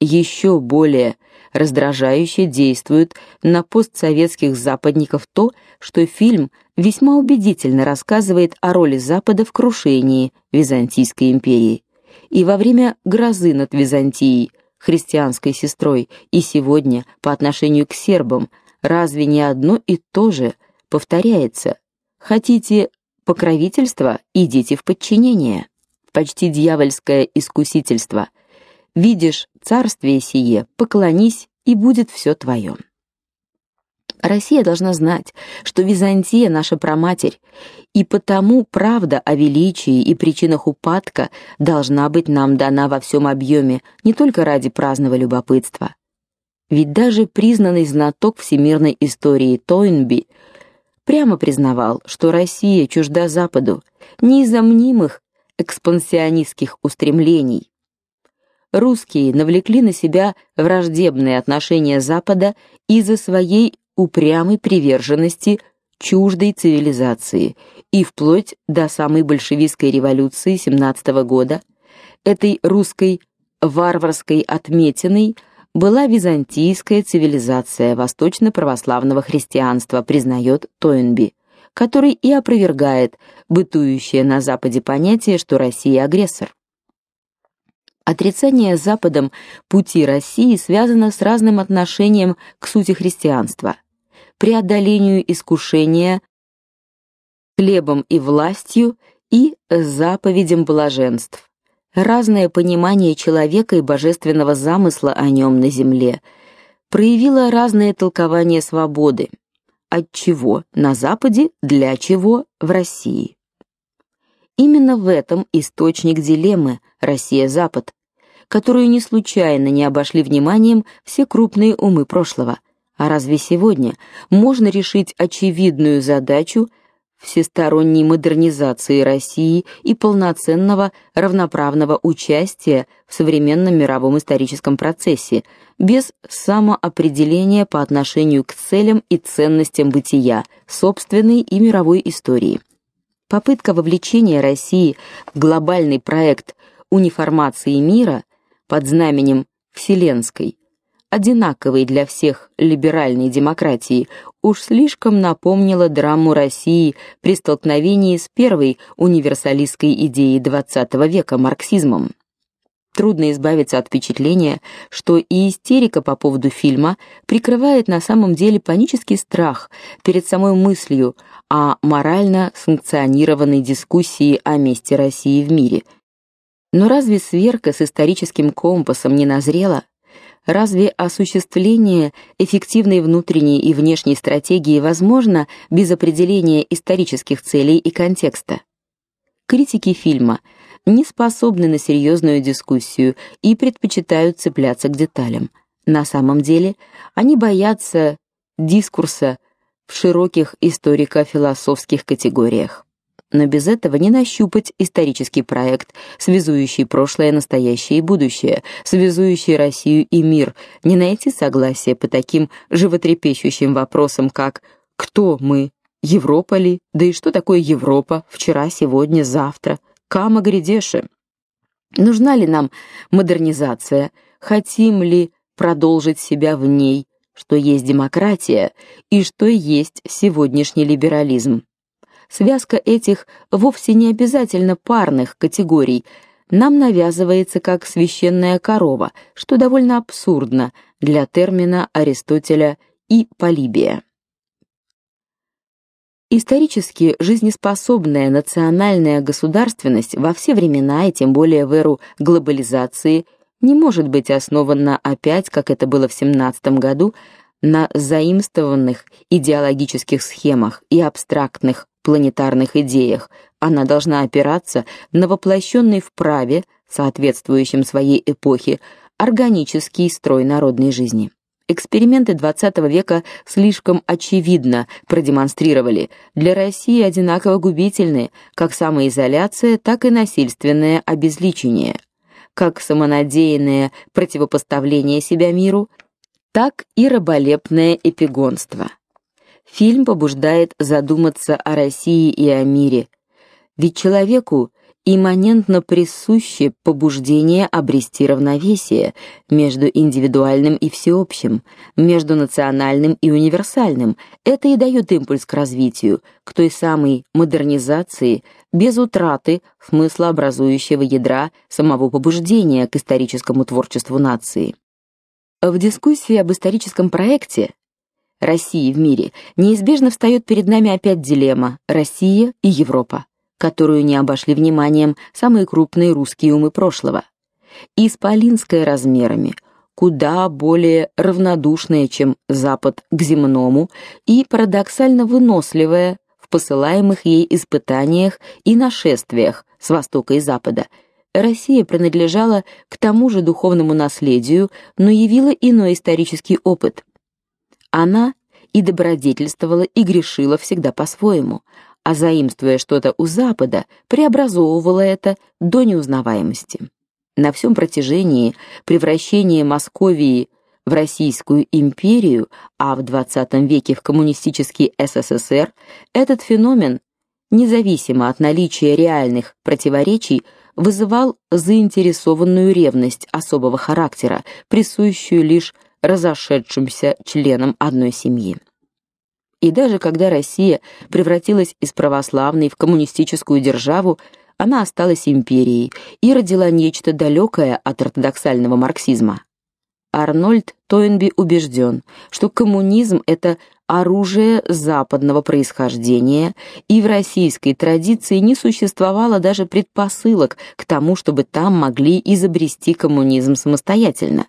Еще более раздражающе действует на постсоветских западников то, что фильм весьма убедительно рассказывает о роли Запада в крушении Византийской империи. И во время грозы над Византией, христианской сестрой, и сегодня по отношению к сербам, разве не одно и то же повторяется? Хотите покровительства, идите в подчинение почти дьявольское искусительство. Видишь царствие сие, поклонись, и будет все твое. Россия должна знать, что Византия наша праматерь, и потому правда о величии и причинах упадка должна быть нам дана во всем объеме, не только ради праздного любопытства. Ведь даже признанный знаток всемирной истории Тойнби прямо признавал, что Россия чужда Западу не из-за мнимых экспансионистских устремлений. Русские навлекли на себя враждебные отношения Запада из-за своей упрямой приверженности чуждой цивилизации и вплоть до самой большевистской революции 17 года этой русской варварской отметиной была византийская цивилизация восточно-православного христианства, признает Тойнби который и опровергает бытующее на Западе понятие, что Россия агрессор. Отрицание Западом пути России связано с разным отношением к сути христианства, преодолению искушения хлебом и властью и заповедям блаженств. Разное понимание человека и божественного замысла о нем на земле проявило разное толкование свободы. от чего на западе, для чего в России. Именно в этом источник дилеммы Россия-Запад, которую не случайно не обошли вниманием все крупные умы прошлого. А разве сегодня можно решить очевидную задачу всесторонней модернизации России и полноценного равноправного участия в современном мировом историческом процессе без самоопределения по отношению к целям и ценностям бытия, собственной и мировой истории. Попытка вовлечения России в глобальный проект униформации мира под знаменем вселенской, одинаковой для всех либеральной демократии, уж слишком напомнила драму России при столкновении с первой универсалистской идеей XX века марксизмом. Трудно избавиться от впечатления, что и истерика по поводу фильма прикрывает на самом деле панический страх перед самой мыслью о морально санкционированной дискуссии о месте России в мире. Но разве сверка с историческим компасом не назрела? Разве осуществление эффективной внутренней и внешней стратегии возможно без определения исторических целей и контекста? Критики фильма – не способны на серьезную дискуссию и предпочитают цепляться к деталям. На самом деле, они боятся дискурса в широких историко-философских категориях. Но без этого не нащупать исторический проект, связующий прошлое, настоящее и будущее, связующий Россию и мир, не найти согласия по таким животрепещущим вопросам, как «Кто мы? Европа ли? Да и что такое Европа? Вчера, сегодня, завтра?» Кама Гридеши. Нужна ли нам модернизация? Хотим ли продолжить себя в ней, что есть демократия и что есть сегодняшний либерализм? Связка этих вовсе не обязательно парных категорий нам навязывается как священная корова, что довольно абсурдно для термина Аристотеля и Полибия. Исторически жизнеспособная национальная государственность во все времена и тем более в эру глобализации не может быть основана опять, как это было в 17 году, на заимствованных идеологических схемах и абстрактных планетарных идеях. Она должна опираться на воплощенный в праве, соответствующем своей эпохе, органический строй народной жизни. Эксперименты XX века слишком очевидно продемонстрировали, для России одинаково губительны как самоизоляция, так и насильственное обезличение, как самонадеянное противопоставление себя миру, так и раболепное эпигонство. Фильм побуждает задуматься о России и о мире. Ведь человеку имманентно присуще побуждение обрести равновесие между индивидуальным и всеобщим, между национальным и универсальным. Это и дает импульс к развитию, к той самой модернизации, без утраты смысла образующего ядра самого побуждения к историческому творчеству нации. В дискуссии об историческом проекте России в мире неизбежно встает перед нами опять дилемма Россия и Европа которую не обошли вниманием самые крупные русские умы прошлого. Исполинская размерами, куда более равнодушная, чем Запад к земному, и парадоксально выносливая в посылаемых ей испытаниях и нашествиях с востока и запада. Россия принадлежала к тому же духовному наследию, но явила иной исторический опыт. Она и добродетельствовала, и грешила всегда по-своему а заимствуя что-то у Запада, преобразовывала это до неузнаваемости. На всем протяжении превращения Московии в Российскую империю, а в XX веке в коммунистический СССР, этот феномен, независимо от наличия реальных противоречий, вызывал заинтересованную ревность особого характера, присущую лишь разошедшимся членам одной семьи. И даже когда Россия превратилась из православной в коммунистическую державу, она осталась империей и родила нечто далекое от ортодоксального марксизма. Арнольд Тойнби убежден, что коммунизм это оружие западного происхождения, и в российской традиции не существовало даже предпосылок к тому, чтобы там могли изобрести коммунизм самостоятельно.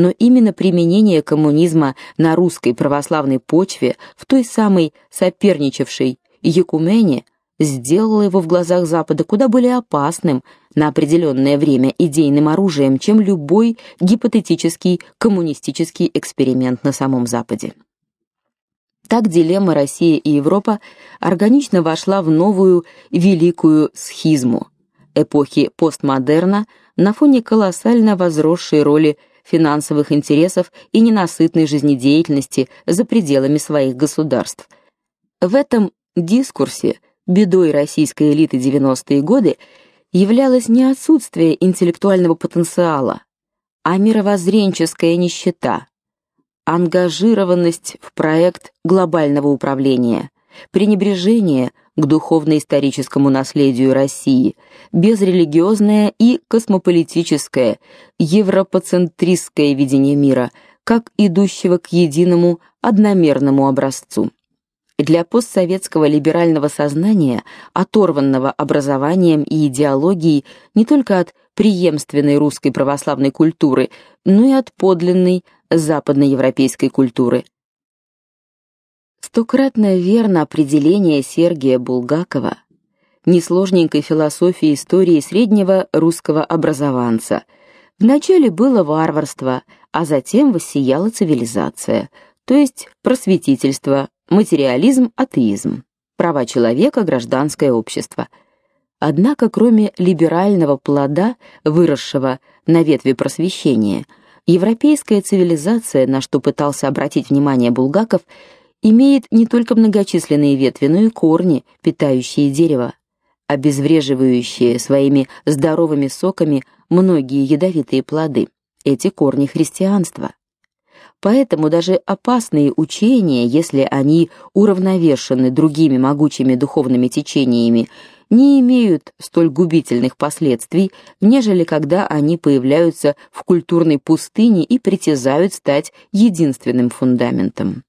Но именно применение коммунизма на русской православной почве в той самой соперничавшей Екумене сделало его в глазах Запада куда более опасным на определенное время идейным оружием, чем любой гипотетический коммунистический эксперимент на самом Западе. Так дилемма Россия и Европа органично вошла в новую великую схизму эпохи постмодерна на фоне колоссально возросшей роли финансовых интересов и ненасытной жизнедеятельности за пределами своих государств. В этом дискурсе бедой российской элиты 90-е годы являлось не отсутствие интеллектуального потенциала, а мировоззренческая нищета, ангажированность в проект глобального управления, пренебрежение к духовно-историческому наследию России, безрелигиозное и космополитическое, европоцентристское видение мира, как идущего к единому одномерному образцу. Для постсоветского либерального сознания, оторванного образованием и идеологией не только от преемственной русской православной культуры, но и от подлинной западноевропейской культуры. Стократно верно определение Сергия Булгакова несложненькой философии истории среднего русского образованца. Вначале было варварство, а затем воссияла цивилизация, то есть просветительство, материализм, атеизм, права человека, гражданское общество. Однако, кроме либерального плода, выросшего на ветви просвещения, европейская цивилизация, на что пытался обратить внимание Булгаков, имеет не только многочисленные ветви, но и корни, питающие дерево, обезвреживающие своими здоровыми соками многие ядовитые плоды. Эти корни христианства. Поэтому даже опасные учения, если они уравновешены другими могучими духовными течениями, не имеют столь губительных последствий, нежели когда они появляются в культурной пустыне и притязают стать единственным фундаментом.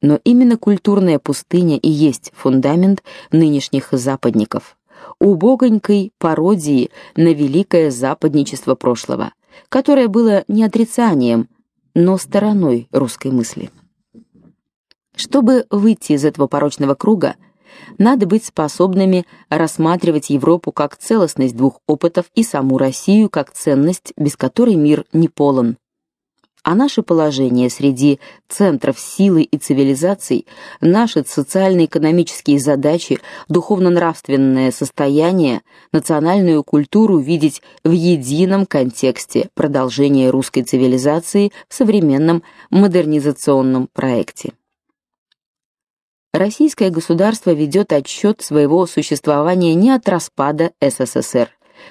Но именно культурная пустыня и есть фундамент нынешних западников, убогонькой пародии на великое западничество прошлого, которое было не отрицанием, но стороной русской мысли. Чтобы выйти из этого порочного круга, надо быть способными рассматривать Европу как целостность двух опытов и саму Россию как ценность, без которой мир не полон. А наше положение среди центров силы и цивилизаций, наши социально-экономические задачи, духовно-нравственное состояние, национальную культуру видеть в едином контексте продолжения русской цивилизации в современном модернизационном проекте. Российское государство ведет отсчет своего существования не от распада СССР.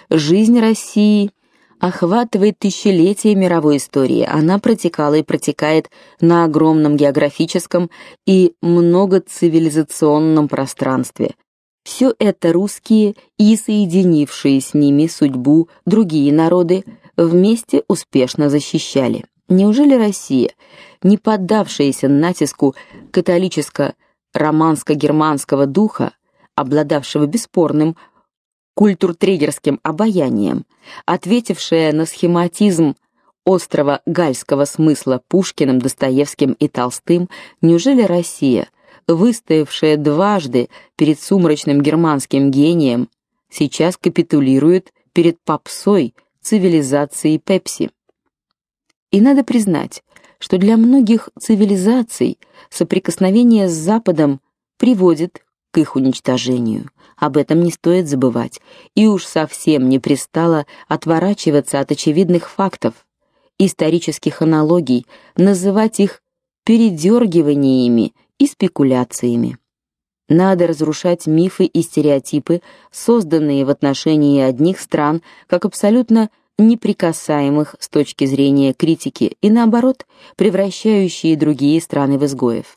Жизнь России охватывает тысячелетия мировой истории. Она протекала и протекает на огромном географическом и многоцивилизационном пространстве. Все это русские и соединившие с ними судьбу другие народы вместе успешно защищали. Неужели Россия, не поддавшаяся натиску католическо-романско-германского духа, обладавшего бесспорным культуртрегерским обаянием, ответившая на схематизм острого гальского смысла Пушкиным, Достоевским и Толстым, неужели Россия, выстоявшая дважды перед сумрачным германским гением, сейчас капитулирует перед попсой цивилизации Пепси? И надо признать, что для многих цивилизаций соприкосновение с Западом приводит к их уничтожению. Об этом не стоит забывать, и уж совсем не пристало отворачиваться от очевидных фактов, исторических аналогий, называть их передергиваниями и спекуляциями. Надо разрушать мифы и стереотипы, созданные в отношении одних стран как абсолютно неприкасаемых с точки зрения критики и наоборот, превращающие другие страны в изгоев.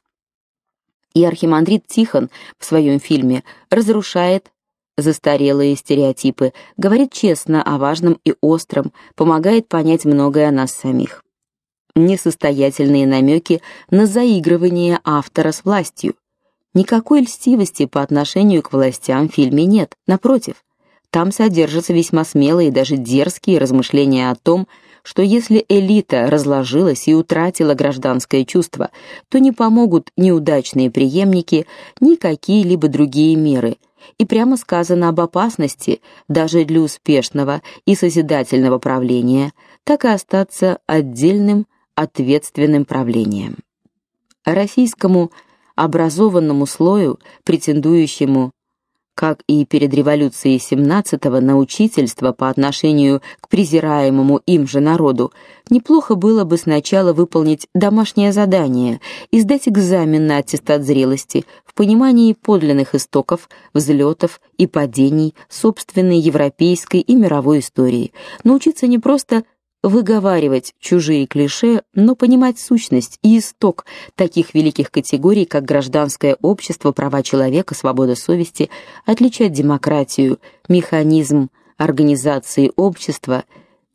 И архимандрит Тихон в своем фильме разрушает застарелые стереотипы, говорит честно о важном и остром, помогает понять многое о нас самих. Несостоятельные намеки на заигрывание автора с властью. Никакой льстивости по отношению к властям в фильме нет, напротив. Там содержатся весьма смелые и даже дерзкие размышления о том, что если элита разложилась и утратила гражданское чувство, то не помогут ни удачные преемники, ни какие-либо другие меры. И прямо сказано об опасности даже для успешного и созидательного правления, так и остаться отдельным ответственным правлением. Российскому образованному слою, претендующему как и перед революцией 17-го на учительство по отношению к презираемому им же народу, неплохо было бы сначала выполнить домашнее задание и сдать экзамен на аттестат зрелости в понимании подлинных истоков, взлетов и падений собственной европейской и мировой истории, научиться не просто выговаривать чужие клише, но понимать сущность и исток таких великих категорий, как гражданское общество, права человека, свобода совести, отличать демократию, механизм организации общества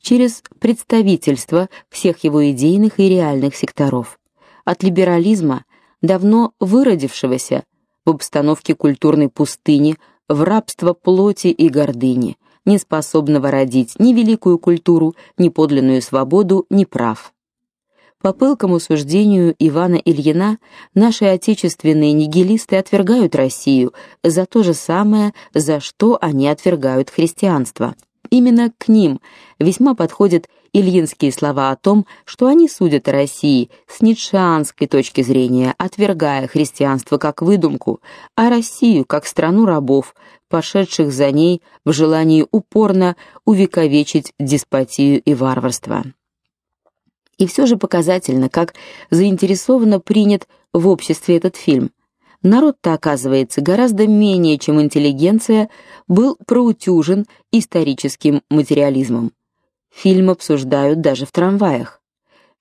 через представительство всех его идейных и реальных секторов, от либерализма, давно выродившегося в обстановке культурной пустыни, в рабство плоти и гордыни, не способного родить ни великую культуру, ни подлинную свободу, ни прав. По пылкому суждению Ивана Ильина, наши отечественные нигилисты отвергают Россию за то же самое, за что они отвергают христианство. Именно к ним весьма подходят ильинские слова о том, что они судят о России с ницшеанской точки зрения, отвергая христианство как выдумку, а Россию как страну рабов, пошедших за ней в желании упорно увековечить деспотию и варварство. И все же показательно, как заинтересованно принят в обществе этот фильм. Народ-то, оказывается, гораздо менее, чем интеллигенция, был проутюжен историческим материализмом. Фильм обсуждают даже в трамваях.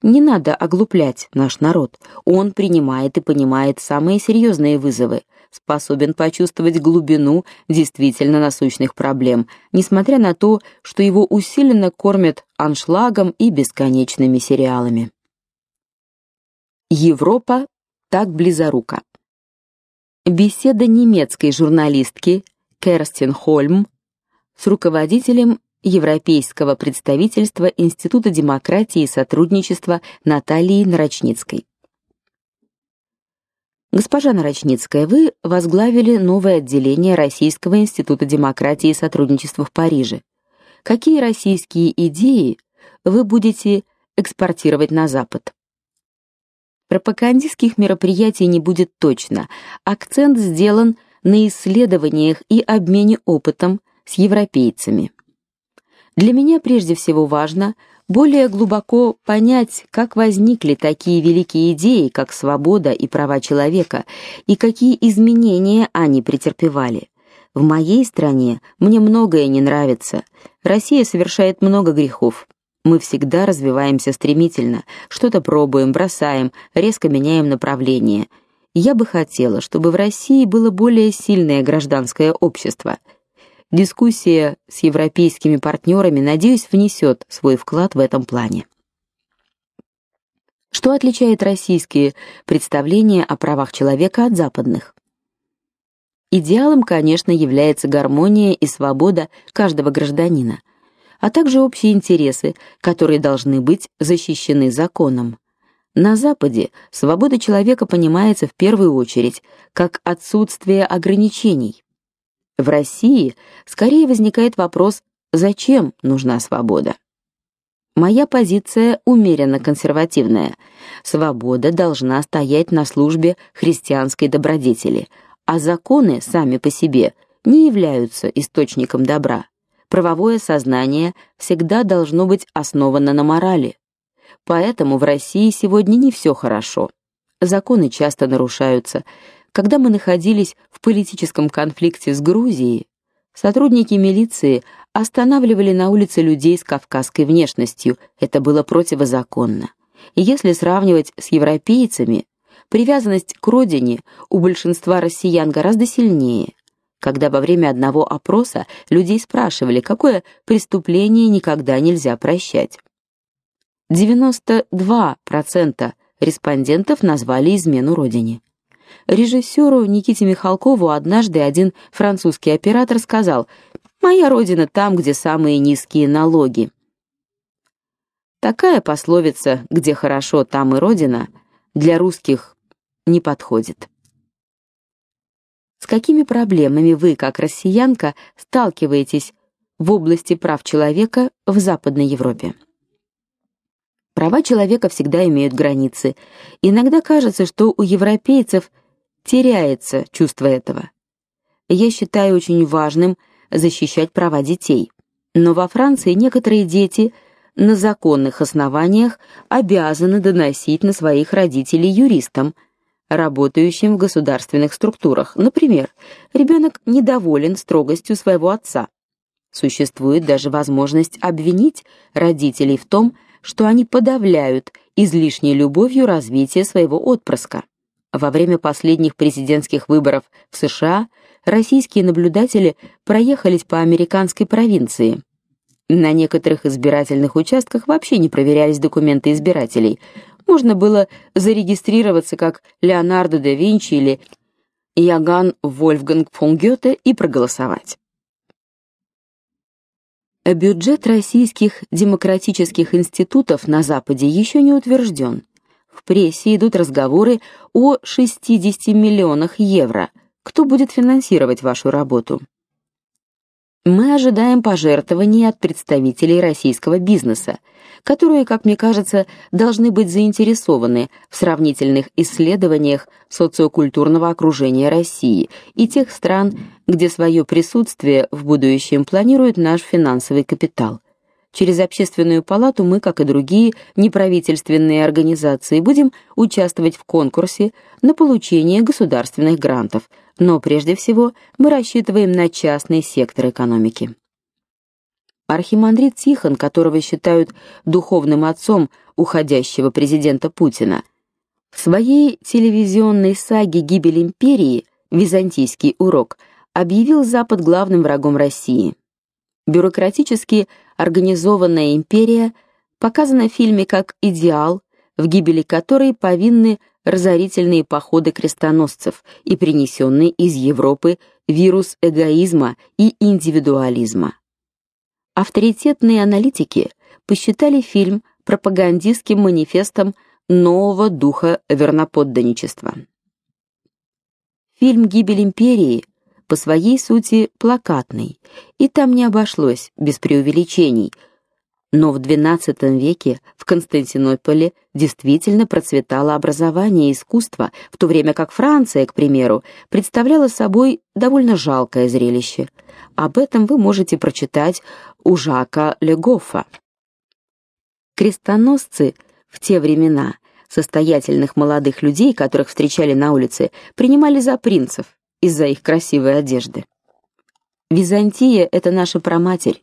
Не надо оглуплять наш народ. Он принимает и понимает самые серьезные вызовы, способен почувствовать глубину действительно насущных проблем, несмотря на то, что его усиленно кормят аншлагом и бесконечными сериалами. Европа так близорука. Беседа немецкой журналистки Керстин Хольм с руководителем Европейского представительства Института демократии и сотрудничества Натальей Нарочницкой. Госпожа Нарочницкая, вы возглавили новое отделение Российского института демократии и сотрудничества в Париже. Какие российские идеи вы будете экспортировать на Запад? Пропагандистских мероприятий не будет точно. Акцент сделан на исследованиях и обмене опытом с европейцами. Для меня прежде всего важно более глубоко понять, как возникли такие великие идеи, как свобода и права человека, и какие изменения они претерпевали. В моей стране мне многое не нравится. Россия совершает много грехов. Мы всегда развиваемся стремительно, что-то пробуем, бросаем, резко меняем направление. Я бы хотела, чтобы в России было более сильное гражданское общество – Дискуссия с европейскими партнерами, надеюсь, внесет свой вклад в этом плане. Что отличает российские представления о правах человека от западных? Идеалом, конечно, является гармония и свобода каждого гражданина, а также общие интересы, которые должны быть защищены законом. На западе свобода человека понимается в первую очередь как отсутствие ограничений. В России скорее возникает вопрос: зачем нужна свобода? Моя позиция умеренно консервативная. Свобода должна стоять на службе христианской добродетели, а законы сами по себе не являются источником добра. Правовое сознание всегда должно быть основано на морали. Поэтому в России сегодня не все хорошо. Законы часто нарушаются, когда мы находились в политическом конфликте с Грузией, сотрудники милиции останавливали на улице людей с кавказской внешностью. Это было противозаконно. И если сравнивать с европейцами, привязанность к родине у большинства россиян гораздо сильнее. Когда во время одного опроса людей спрашивали, какое преступление никогда нельзя прощать. 92% респондентов назвали измену родине. Режиссеру Никите Михалкову однажды один французский оператор сказал: "Моя родина там, где самые низкие налоги". Такая пословица «где хорошо, там и родина» для русских не подходит. С какими проблемами вы, как россиянка, сталкиваетесь в области прав человека в Западной Европе? Права человека всегда имеют границы. Иногда кажется, что у европейцев теряется чувство этого. Я считаю очень важным защищать права детей. Но во Франции некоторые дети на законных основаниях обязаны доносить на своих родителей юристам, работающим в государственных структурах. Например, ребенок недоволен строгостью своего отца. Существует даже возможность обвинить родителей в том, что они подавляют излишней любовью развитие своего отпрыска. Во время последних президентских выборов в США российские наблюдатели проехались по американской провинции. На некоторых избирательных участках вообще не проверялись документы избирателей можно было зарегистрироваться как Леонардо да Винчи или Яган Вольфганг фон Гёте и проголосовать. Бюджет российских демократических институтов на Западе еще не утвержден. В прессе идут разговоры о 60 миллионах евро. Кто будет финансировать вашу работу? Мы ожидаем пожертвований от представителей российского бизнеса, которые, как мне кажется, должны быть заинтересованы в сравнительных исследованиях социокультурного окружения России и тех стран, где свое присутствие в будущем планирует наш финансовый капитал. Через общественную палату мы, как и другие неправительственные организации, будем участвовать в конкурсе на получение государственных грантов – но прежде всего мы рассчитываем на частный сектор экономики. Архимандрит Тихон, которого считают духовным отцом уходящего президента Путина, в своей телевизионной саге Гибель империи Византийский урок объявил Запад главным врагом России. Бюрократически организованная империя показана в фильме как идеал, в гибели которой повинны разорительные походы крестоносцев и принесенный из Европы вирус эгоизма и индивидуализма. Авторитетные аналитики посчитали фильм пропагандистским манифестом нового духа верноподданничества. Фильм Гибель империи по своей сути плакатный, и там не обошлось без преувеличений – но в XII веке в Константинополе действительно процветало образование и искусство, в то время как Франция, к примеру, представляла собой довольно жалкое зрелище. Об этом вы можете прочитать у Жака Легофа. Крестоносцы в те времена состоятельных молодых людей, которых встречали на улице, принимали за принцев из-за их красивой одежды. Византия это наша праматерь.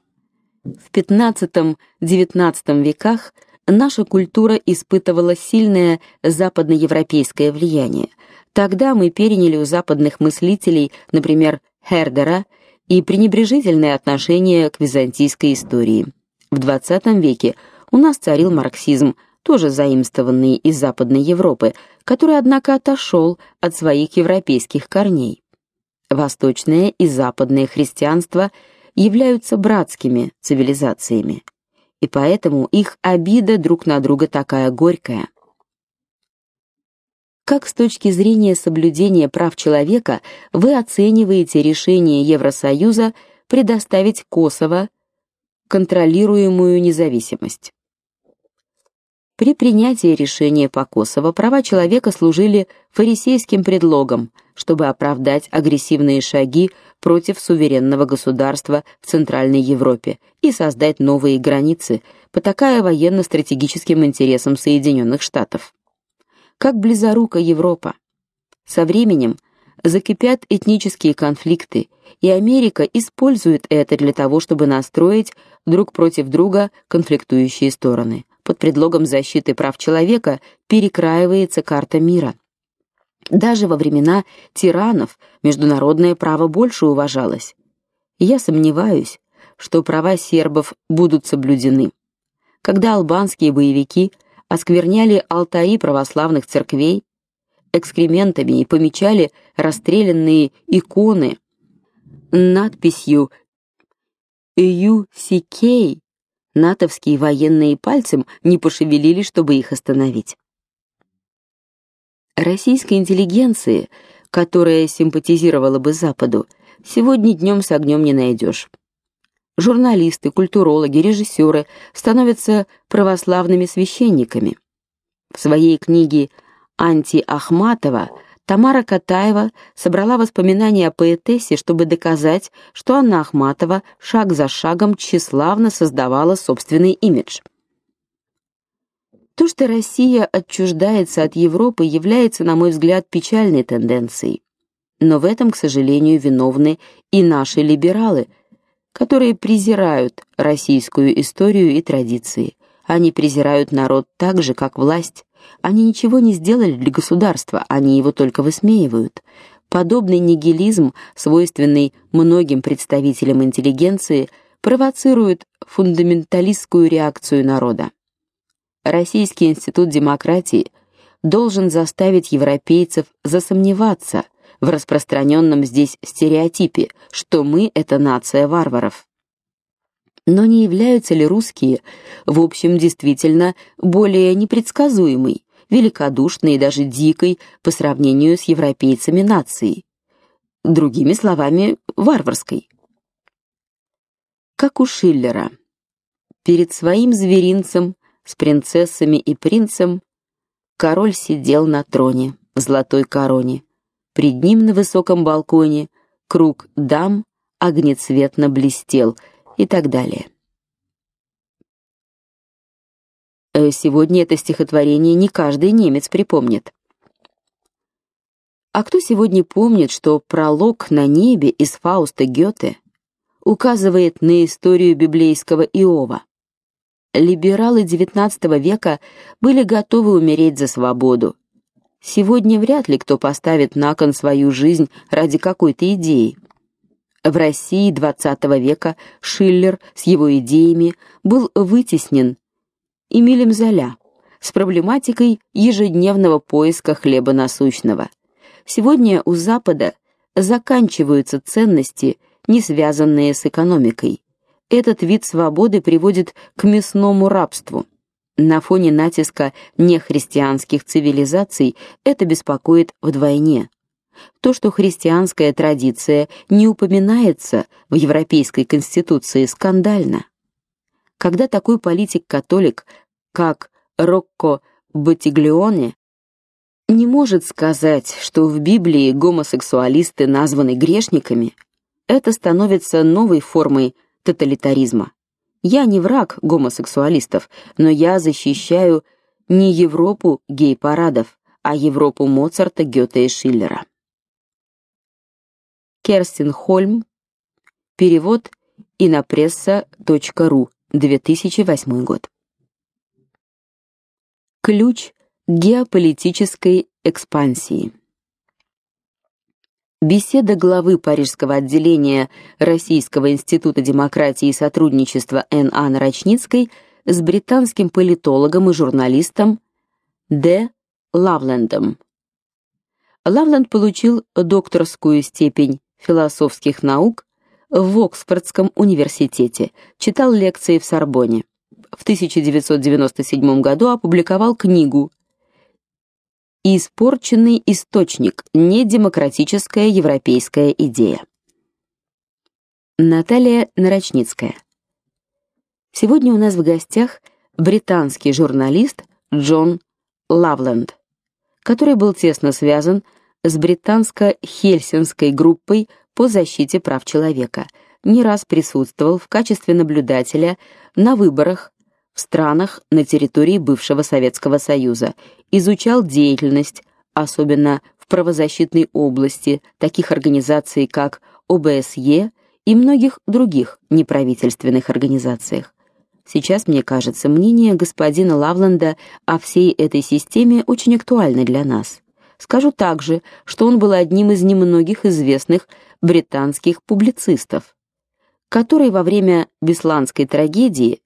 В XV-XIX веках наша культура испытывала сильное западноевропейское влияние. Тогда мы переняли у западных мыслителей, например, Хердера, и пренебрежительное отношение к византийской истории. В XX веке у нас царил марксизм, тоже заимствованный из Западной Европы, который однако отошел от своих европейских корней. Восточное и западное христианство – являются братскими цивилизациями, и поэтому их обида друг на друга такая горькая. Как с точки зрения соблюдения прав человека вы оцениваете решение Евросоюза предоставить Косово контролируемую независимость? При принятии решения по Косово права человека служили фарисейским предлогом, чтобы оправдать агрессивные шаги против суверенного государства в Центральной Европе и создать новые границы, потакая военно-стратегическим интересам Соединенных Штатов. Как близорука Европа. Со временем закипят этнические конфликты, и Америка использует это для того, чтобы настроить друг против друга конфликтующие стороны. Под предлогом защиты прав человека перекраивается карта мира. Даже во времена тиранов международное право больше уважалось. Я сомневаюсь, что права сербов будут соблюдены. Когда албанские боевики оскверняли алтари православных церквей, экскрементами и помечали расстрелянные иконы надписью UCK натовские военные пальцем не пошевелили, чтобы их остановить. Российской интеллигенции, которая симпатизировала бы Западу, сегодня днем с огнем не найдешь. Журналисты, культурологи, режиссеры становятся православными священниками. В своей книге Анти-Ахматова Тамара Катаева собрала воспоминания о поэтессе, чтобы доказать, что Анна Ахматова шаг за шагом тщеславно создавала собственный имидж. То, что Россия отчуждается от Европы, является, на мой взгляд, печальной тенденцией. Но в этом, к сожалению, виновны и наши либералы, которые презирают российскую историю и традиции. Они презирают народ так же, как власть. Они ничего не сделали для государства, они его только высмеивают. Подобный нигилизм, свойственный многим представителям интеллигенции, провоцирует фундаменталистскую реакцию народа. Российский институт демократии должен заставить европейцев засомневаться в распространенном здесь стереотипе, что мы это нация варваров. Но не являются ли русские в общем действительно более непредсказуемой, великодушной и даже дикой по сравнению с европейцами нацией? Другими словами, варварской. Как у Шиллера. Перед своим зверинцем с принцессами и принцем король сидел на троне в золотой короне. Пред ним на высоком балконе круг дам огнецветно блестел — и так далее. Э, сегодня это стихотворение не каждый немец припомнит. А кто сегодня помнит, что пролог на небе из Фауста Гёте указывает на историю библейского Иова? Либералы XIX века были готовы умереть за свободу. Сегодня вряд ли кто поставит на кон свою жизнь ради какой-то идеи. В России XX века Шиллер с его идеями был вытеснен Эмилем Золя с проблематикой ежедневного поиска хлеба насущного. Сегодня у Запада заканчиваются ценности, не связанные с экономикой. Этот вид свободы приводит к мясному рабству. На фоне натиска нехристианских цивилизаций это беспокоит вдвойне. То, что христианская традиция не упоминается в европейской конституции, скандально. Когда такой политик-католик, как Рокко Боттиглионе, не может сказать, что в Библии гомосексуалисты названы грешниками, это становится новой формой тоталитаризма. Я не враг гомосексуалистов, но я защищаю не Европу гей-парадов, а Европу Моцарта, Гёте и Шиллера. Керстин Хольм. Перевод инопресса.ру. 2008 год. Ключ к геополитической экспансии. Беседа главы Парижского отделения Российского института демократии и сотрудничества Н.А. Нарочницкой с британским политологом и журналистом Д. Лавлендом. Лавленд получил докторскую степень философских наук в Оксфордском университете, читал лекции в Сорбонне. В 1997 году опубликовал книгу Испорченный источник. Недемократическая европейская идея. Наталья Нарочницкая. Сегодня у нас в гостях британский журналист Джон Лавленд, который был тесно связан с британско-хельсинской группой по защите прав человека. Не раз присутствовал в качестве наблюдателя на выборах в странах на территории бывшего Советского Союза, изучал деятельность, особенно в правозащитной области, таких организаций, как ОБСЕ и многих других неправительственных организациях. Сейчас, мне кажется, мнение господина Лавленда о всей этой системе очень актуально для нас. Скажу также, что он был одним из немногих известных британских публицистов, который во время Бесланской трагедии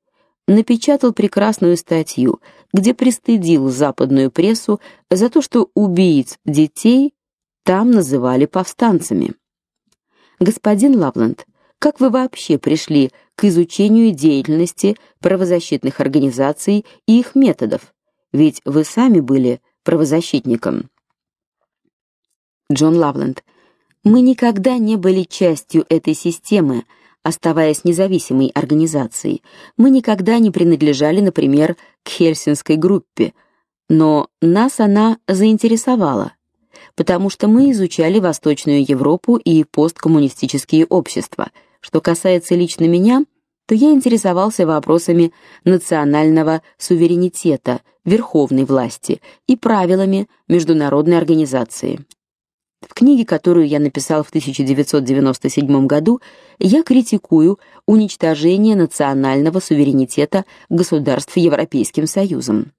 напечатал прекрасную статью, где пристыдил западную прессу за то, что убийц детей там называли повстанцами. Господин Лавленд, как вы вообще пришли к изучению деятельности правозащитных организаций и их методов, ведь вы сами были правозащитником. Джон Лавленд. Мы никогда не были частью этой системы, оставаясь независимой организацией. Мы никогда не принадлежали, например, к Хельсинской группе, но нас она заинтересовала, потому что мы изучали Восточную Европу и посткоммунистические общества. Что касается лично меня, то я интересовался вопросами национального суверенитета, верховной власти и правилами международной организации. В книге, которую я написал в 1997 году, я критикую уничтожение национального суверенитета государств Европейским Союзом.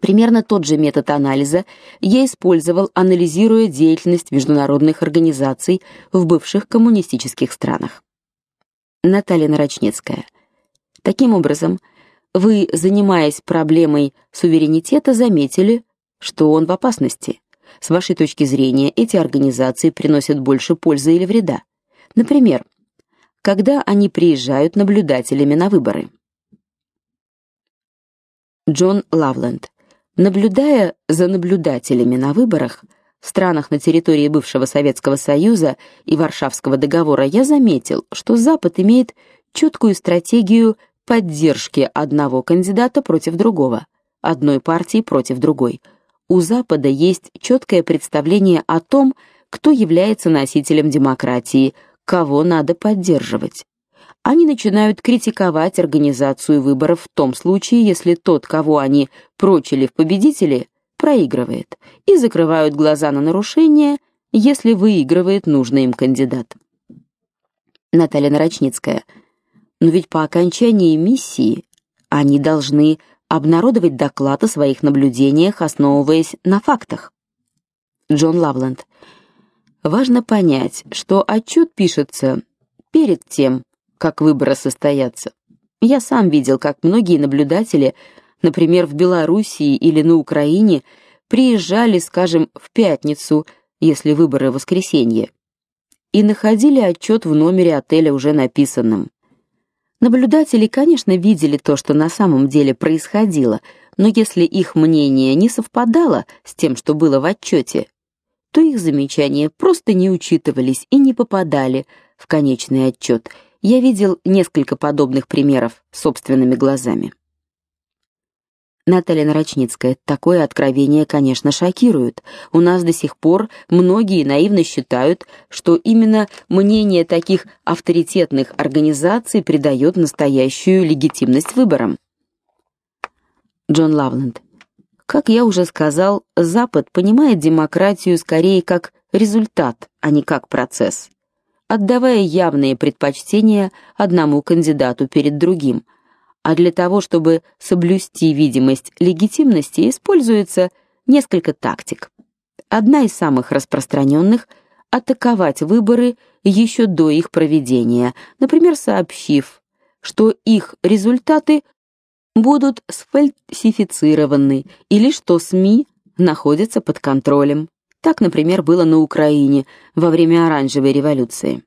Примерно тот же метод анализа я использовал, анализируя деятельность международных организаций в бывших коммунистических странах. Наталья Нарочнецкая. Таким образом, вы, занимаясь проблемой суверенитета, заметили, что он в опасности. С вашей точки зрения, эти организации приносят больше пользы или вреда? Например, когда они приезжают наблюдателями на выборы. Джон Лавленд. Наблюдая за наблюдателями на выборах в странах на территории бывшего Советского Союза и Варшавского договора, я заметил, что Запад имеет четкую стратегию поддержки одного кандидата против другого, одной партии против другой у Запада есть четкое представление о том, кто является носителем демократии, кого надо поддерживать. Они начинают критиковать организацию выборов в том случае, если тот, кого они прочили в победители, проигрывает, и закрывают глаза на нарушения, если выигрывает нужный им кандидат. Наталья Нарочницкая. Но ведь по окончании миссии они должны обнародовать доклад о своих наблюдениях, основываясь на фактах. Джон Лавленд. Важно понять, что отчет пишется перед тем, как выборы состоятся. Я сам видел, как многие наблюдатели, например, в Белоруссии или на Украине, приезжали, скажем, в пятницу, если выборы в воскресенье, и находили отчет в номере отеля уже написанным. Наблюдатели, конечно, видели то, что на самом деле происходило, но если их мнение не совпадало с тем, что было в отчете, то их замечания просто не учитывались и не попадали в конечный отчет. Я видел несколько подобных примеров собственными глазами. Наталья Нарочницкая, такое откровение, конечно, шокирует. У нас до сих пор многие наивно считают, что именно мнение таких авторитетных организаций придает настоящую легитимность выборам. Джон Лавленд. Как я уже сказал, Запад понимает демократию скорее как результат, а не как процесс, отдавая явные предпочтения одному кандидату перед другим – а для того, чтобы соблюсти видимость легитимности, используется несколько тактик. Одна из самых распространенных — атаковать выборы еще до их проведения, например, сообщив, что их результаты будут сфальсифицированы или что СМИ находятся под контролем. Так, например, было на Украине во время оранжевой революции.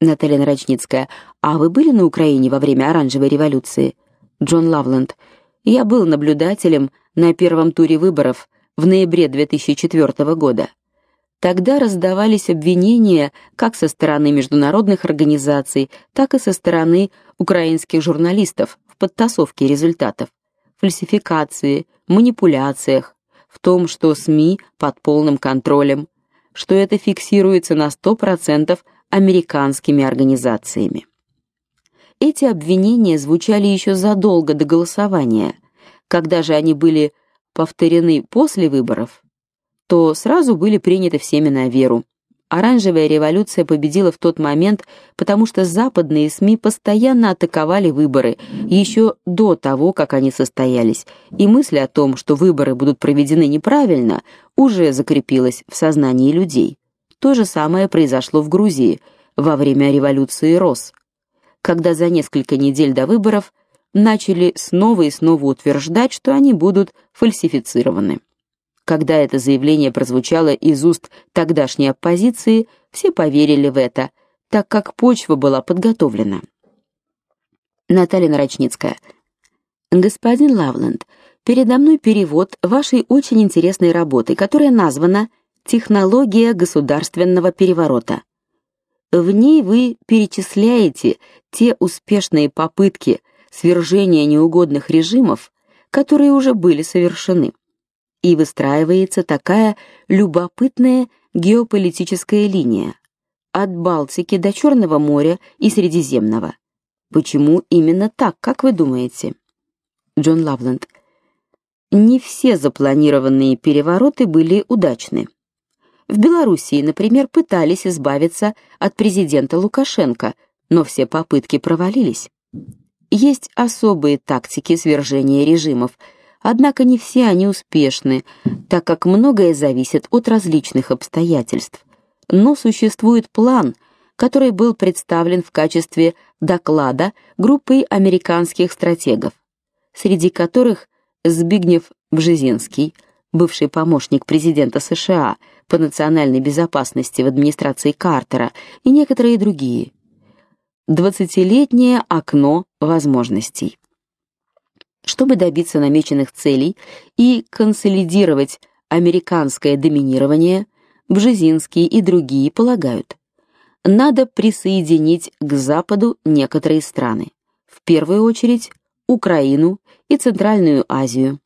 Наталья Нарочницкая. А вы были на Украине во время оранжевой революции? Джон Лавленд. Я был наблюдателем на первом туре выборов в ноябре 2004 года. Тогда раздавались обвинения как со стороны международных организаций, так и со стороны украинских журналистов в подтасовке результатов, фальсификации, манипуляциях, в том, что СМИ под полным контролем, что это фиксируется на 100% американскими организациями. Эти обвинения звучали еще задолго до голосования. Когда же они были повторены после выборов, то сразу были приняты всеми на веру. Оранжевая революция победила в тот момент, потому что западные СМИ постоянно атаковали выборы еще до того, как они состоялись, и мысль о том, что выборы будут проведены неправильно, уже закрепилась в сознании людей. То же самое произошло в Грузии во время революции Рос когда за несколько недель до выборов начали снова и снова утверждать, что они будут фальсифицированы. Когда это заявление прозвучало из уст тогдашней оппозиции, все поверили в это, так как почва была подготовлена. Наталья Нарочницкая. Господин Лавленд, передо мной перевод вашей очень интересной работы, которая названа Технология государственного переворота. В ней вы перечисляете те успешные попытки свержения неугодных режимов, которые уже были совершены. И выстраивается такая любопытная геополитическая линия от Балтики до Черного моря и Средиземного. Почему именно так, как вы думаете? Джон Лавленд. Не все запланированные перевороты были удачны. В Белоруссии, например, пытались избавиться от президента Лукашенко, но все попытки провалились. Есть особые тактики свержения режимов, однако не все они успешны, так как многое зависит от различных обстоятельств. Но существует план, который был представлен в качестве доклада группой американских стратегов, среди которых Збигнев Бжезинский, бывший помощник президента США по национальной безопасности в администрации Картера и некоторые другие. Двадцатилетнее окно возможностей. Чтобы добиться намеченных целей и консолидировать американское доминирование, Бжезинский и другие полагают, надо присоединить к Западу некоторые страны, в первую очередь Украину и Центральную Азию.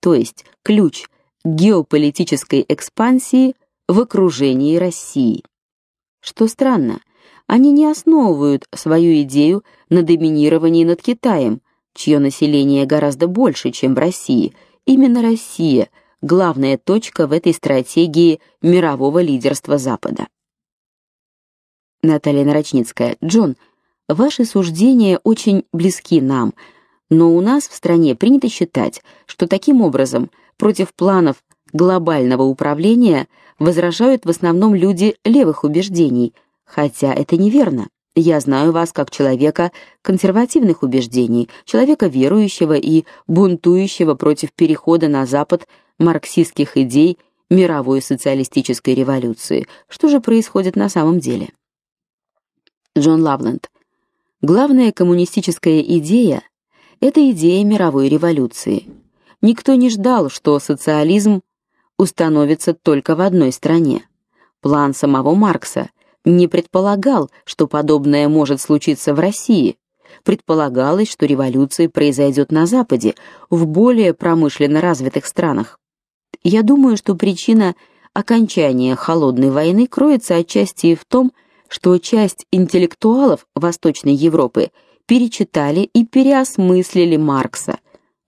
То есть ключ геополитической экспансии в окружении России. Что странно, они не основывают свою идею на доминировании над Китаем, чье население гораздо больше, чем в России. Именно Россия главная точка в этой стратегии мирового лидерства Запада. Наталья Нарочницкая. Джон, ваши суждения очень близки нам, но у нас в стране принято считать, что таким образом против планов глобального управления возражают в основном люди левых убеждений, хотя это неверно. Я знаю вас как человека консервативных убеждений, человека верующего и бунтующего против перехода на запад марксистских идей мировой социалистической революции. Что же происходит на самом деле? Джон Лавленд. Главная коммунистическая идея это идея мировой революции. Никто не ждал, что социализм установится только в одной стране. План самого Маркса не предполагал, что подобное может случиться в России. Предполагалось, что революция произойдет на западе, в более промышленно развитых странах. Я думаю, что причина окончания холодной войны кроется отчасти в том, что часть интеллектуалов Восточной Европы перечитали и переосмыслили Маркса.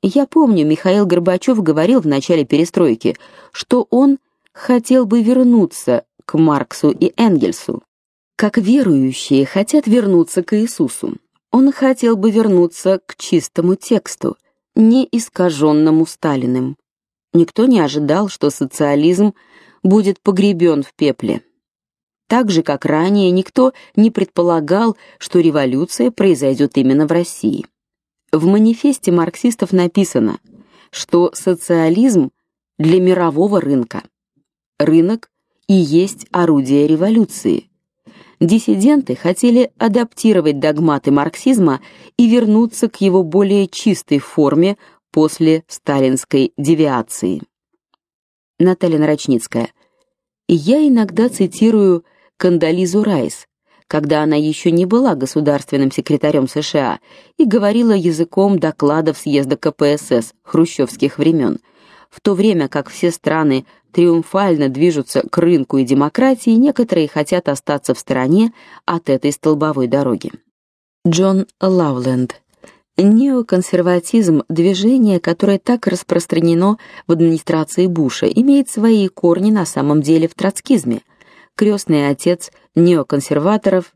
Я помню, Михаил Горбачев говорил в начале перестройки, что он хотел бы вернуться к Марксу и Энгельсу, как верующие хотят вернуться к Иисусу. Он хотел бы вернуться к чистому тексту, не искаженному Сталиным. Никто не ожидал, что социализм будет погребен в пепле. Так же, как ранее, никто не предполагал, что революция произойдет именно в России. В манифесте марксистов написано, что социализм для мирового рынка. Рынок и есть орудие революции. Диссиденты хотели адаптировать догматы марксизма и вернуться к его более чистой форме после сталинской девиации. Наталья Нарочницкая. Я иногда цитирую Кандализу Райс, когда она еще не была государственным секретарем США и говорила языком докладов съезда КПСС хрущевских времен, в то время как все страны триумфально движутся к рынку и демократии, некоторые хотят остаться в стороне от этой столбовой дороги. Джон Лавленд Неоконсерватизм движение, которое так распространено в администрации Буша, имеет свои корни на самом деле в троцкизме – крестный отец неоконсерваторов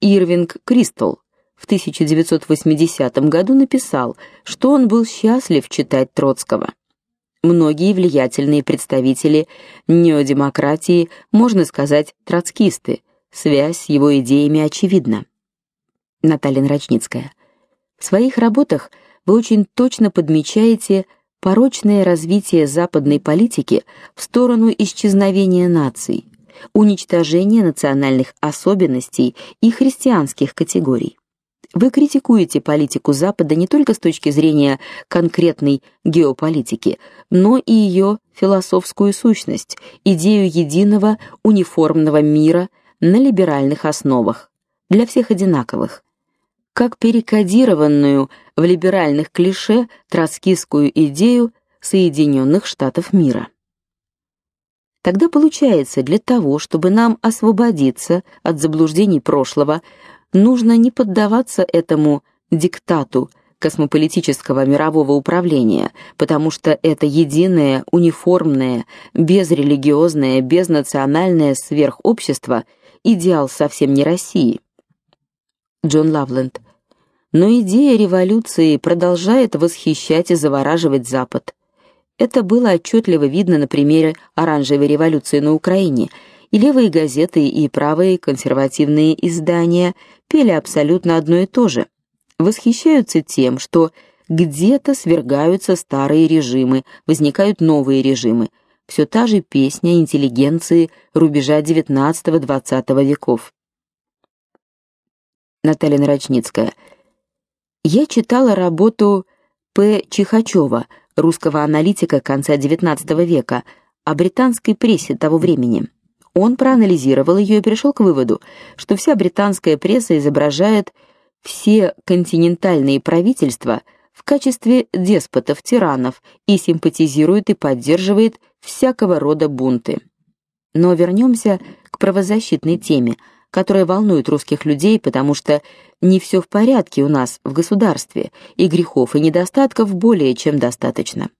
Ирвинг Кристал в 1980 году написал, что он был счастлив читать Троцкого. Многие влиятельные представители неодемократии, можно сказать, троцкисты. Связь с его идеями очевидна. Наталья Нарочницкая. В своих работах вы очень точно подмечаете порочное развитие западной политики в сторону исчезновения наций уничтожение национальных особенностей и христианских категорий. Вы критикуете политику Запада не только с точки зрения конкретной геополитики, но и ее философскую сущность, идею единого униформного мира на либеральных основах, для всех одинаковых, как перекодированную в либеральных клише троцкистскую идею Соединенных Штатов мира. Тогда получается, для того, чтобы нам освободиться от заблуждений прошлого, нужно не поддаваться этому диктату космополитического мирового управления, потому что это единое, униформное, безрелигиозное, безнациональное сверхобщество идеал совсем не России. Джон Лавленд. Но идея революции продолжает восхищать и завораживать Запад. Это было отчетливо видно на примере оранжевой революции на Украине. И левые газеты, и правые консервативные издания пели абсолютно одно и то же. Восхищаются тем, что где-то свергаются старые режимы, возникают новые режимы. Все та же песня интеллигенции рубежа XIX-XX веков. Наталья Нарочницкая. Я читала работу П. Чихачева русского аналитика конца XIX века, о британской прессе того времени. Он проанализировал ее и пришел к выводу, что вся британская пресса изображает все континентальные правительства в качестве деспотов, тиранов и симпатизирует и поддерживает всякого рода бунты. Но вернемся к правозащитной теме – которая волнует русских людей, потому что не все в порядке у нас в государстве, и грехов и недостатков более чем достаточно.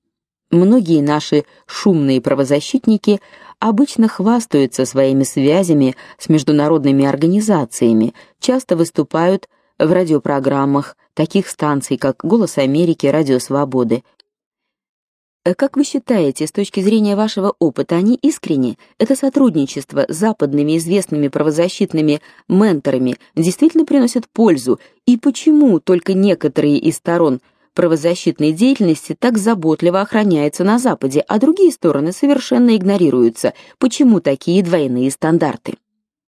Многие наши шумные правозащитники обычно хвастаются своими связями с международными организациями, часто выступают в радиопрограммах таких станций, как Голос Америки, Радио Свободы, как вы считаете, с точки зрения вашего опыта, они искренне? Это сотрудничество с западными известными правозащитными менторами действительно приносит пользу? И почему только некоторые из сторон правозащитной деятельности так заботливо охраняются на Западе, а другие стороны совершенно игнорируются? Почему такие двойные стандарты?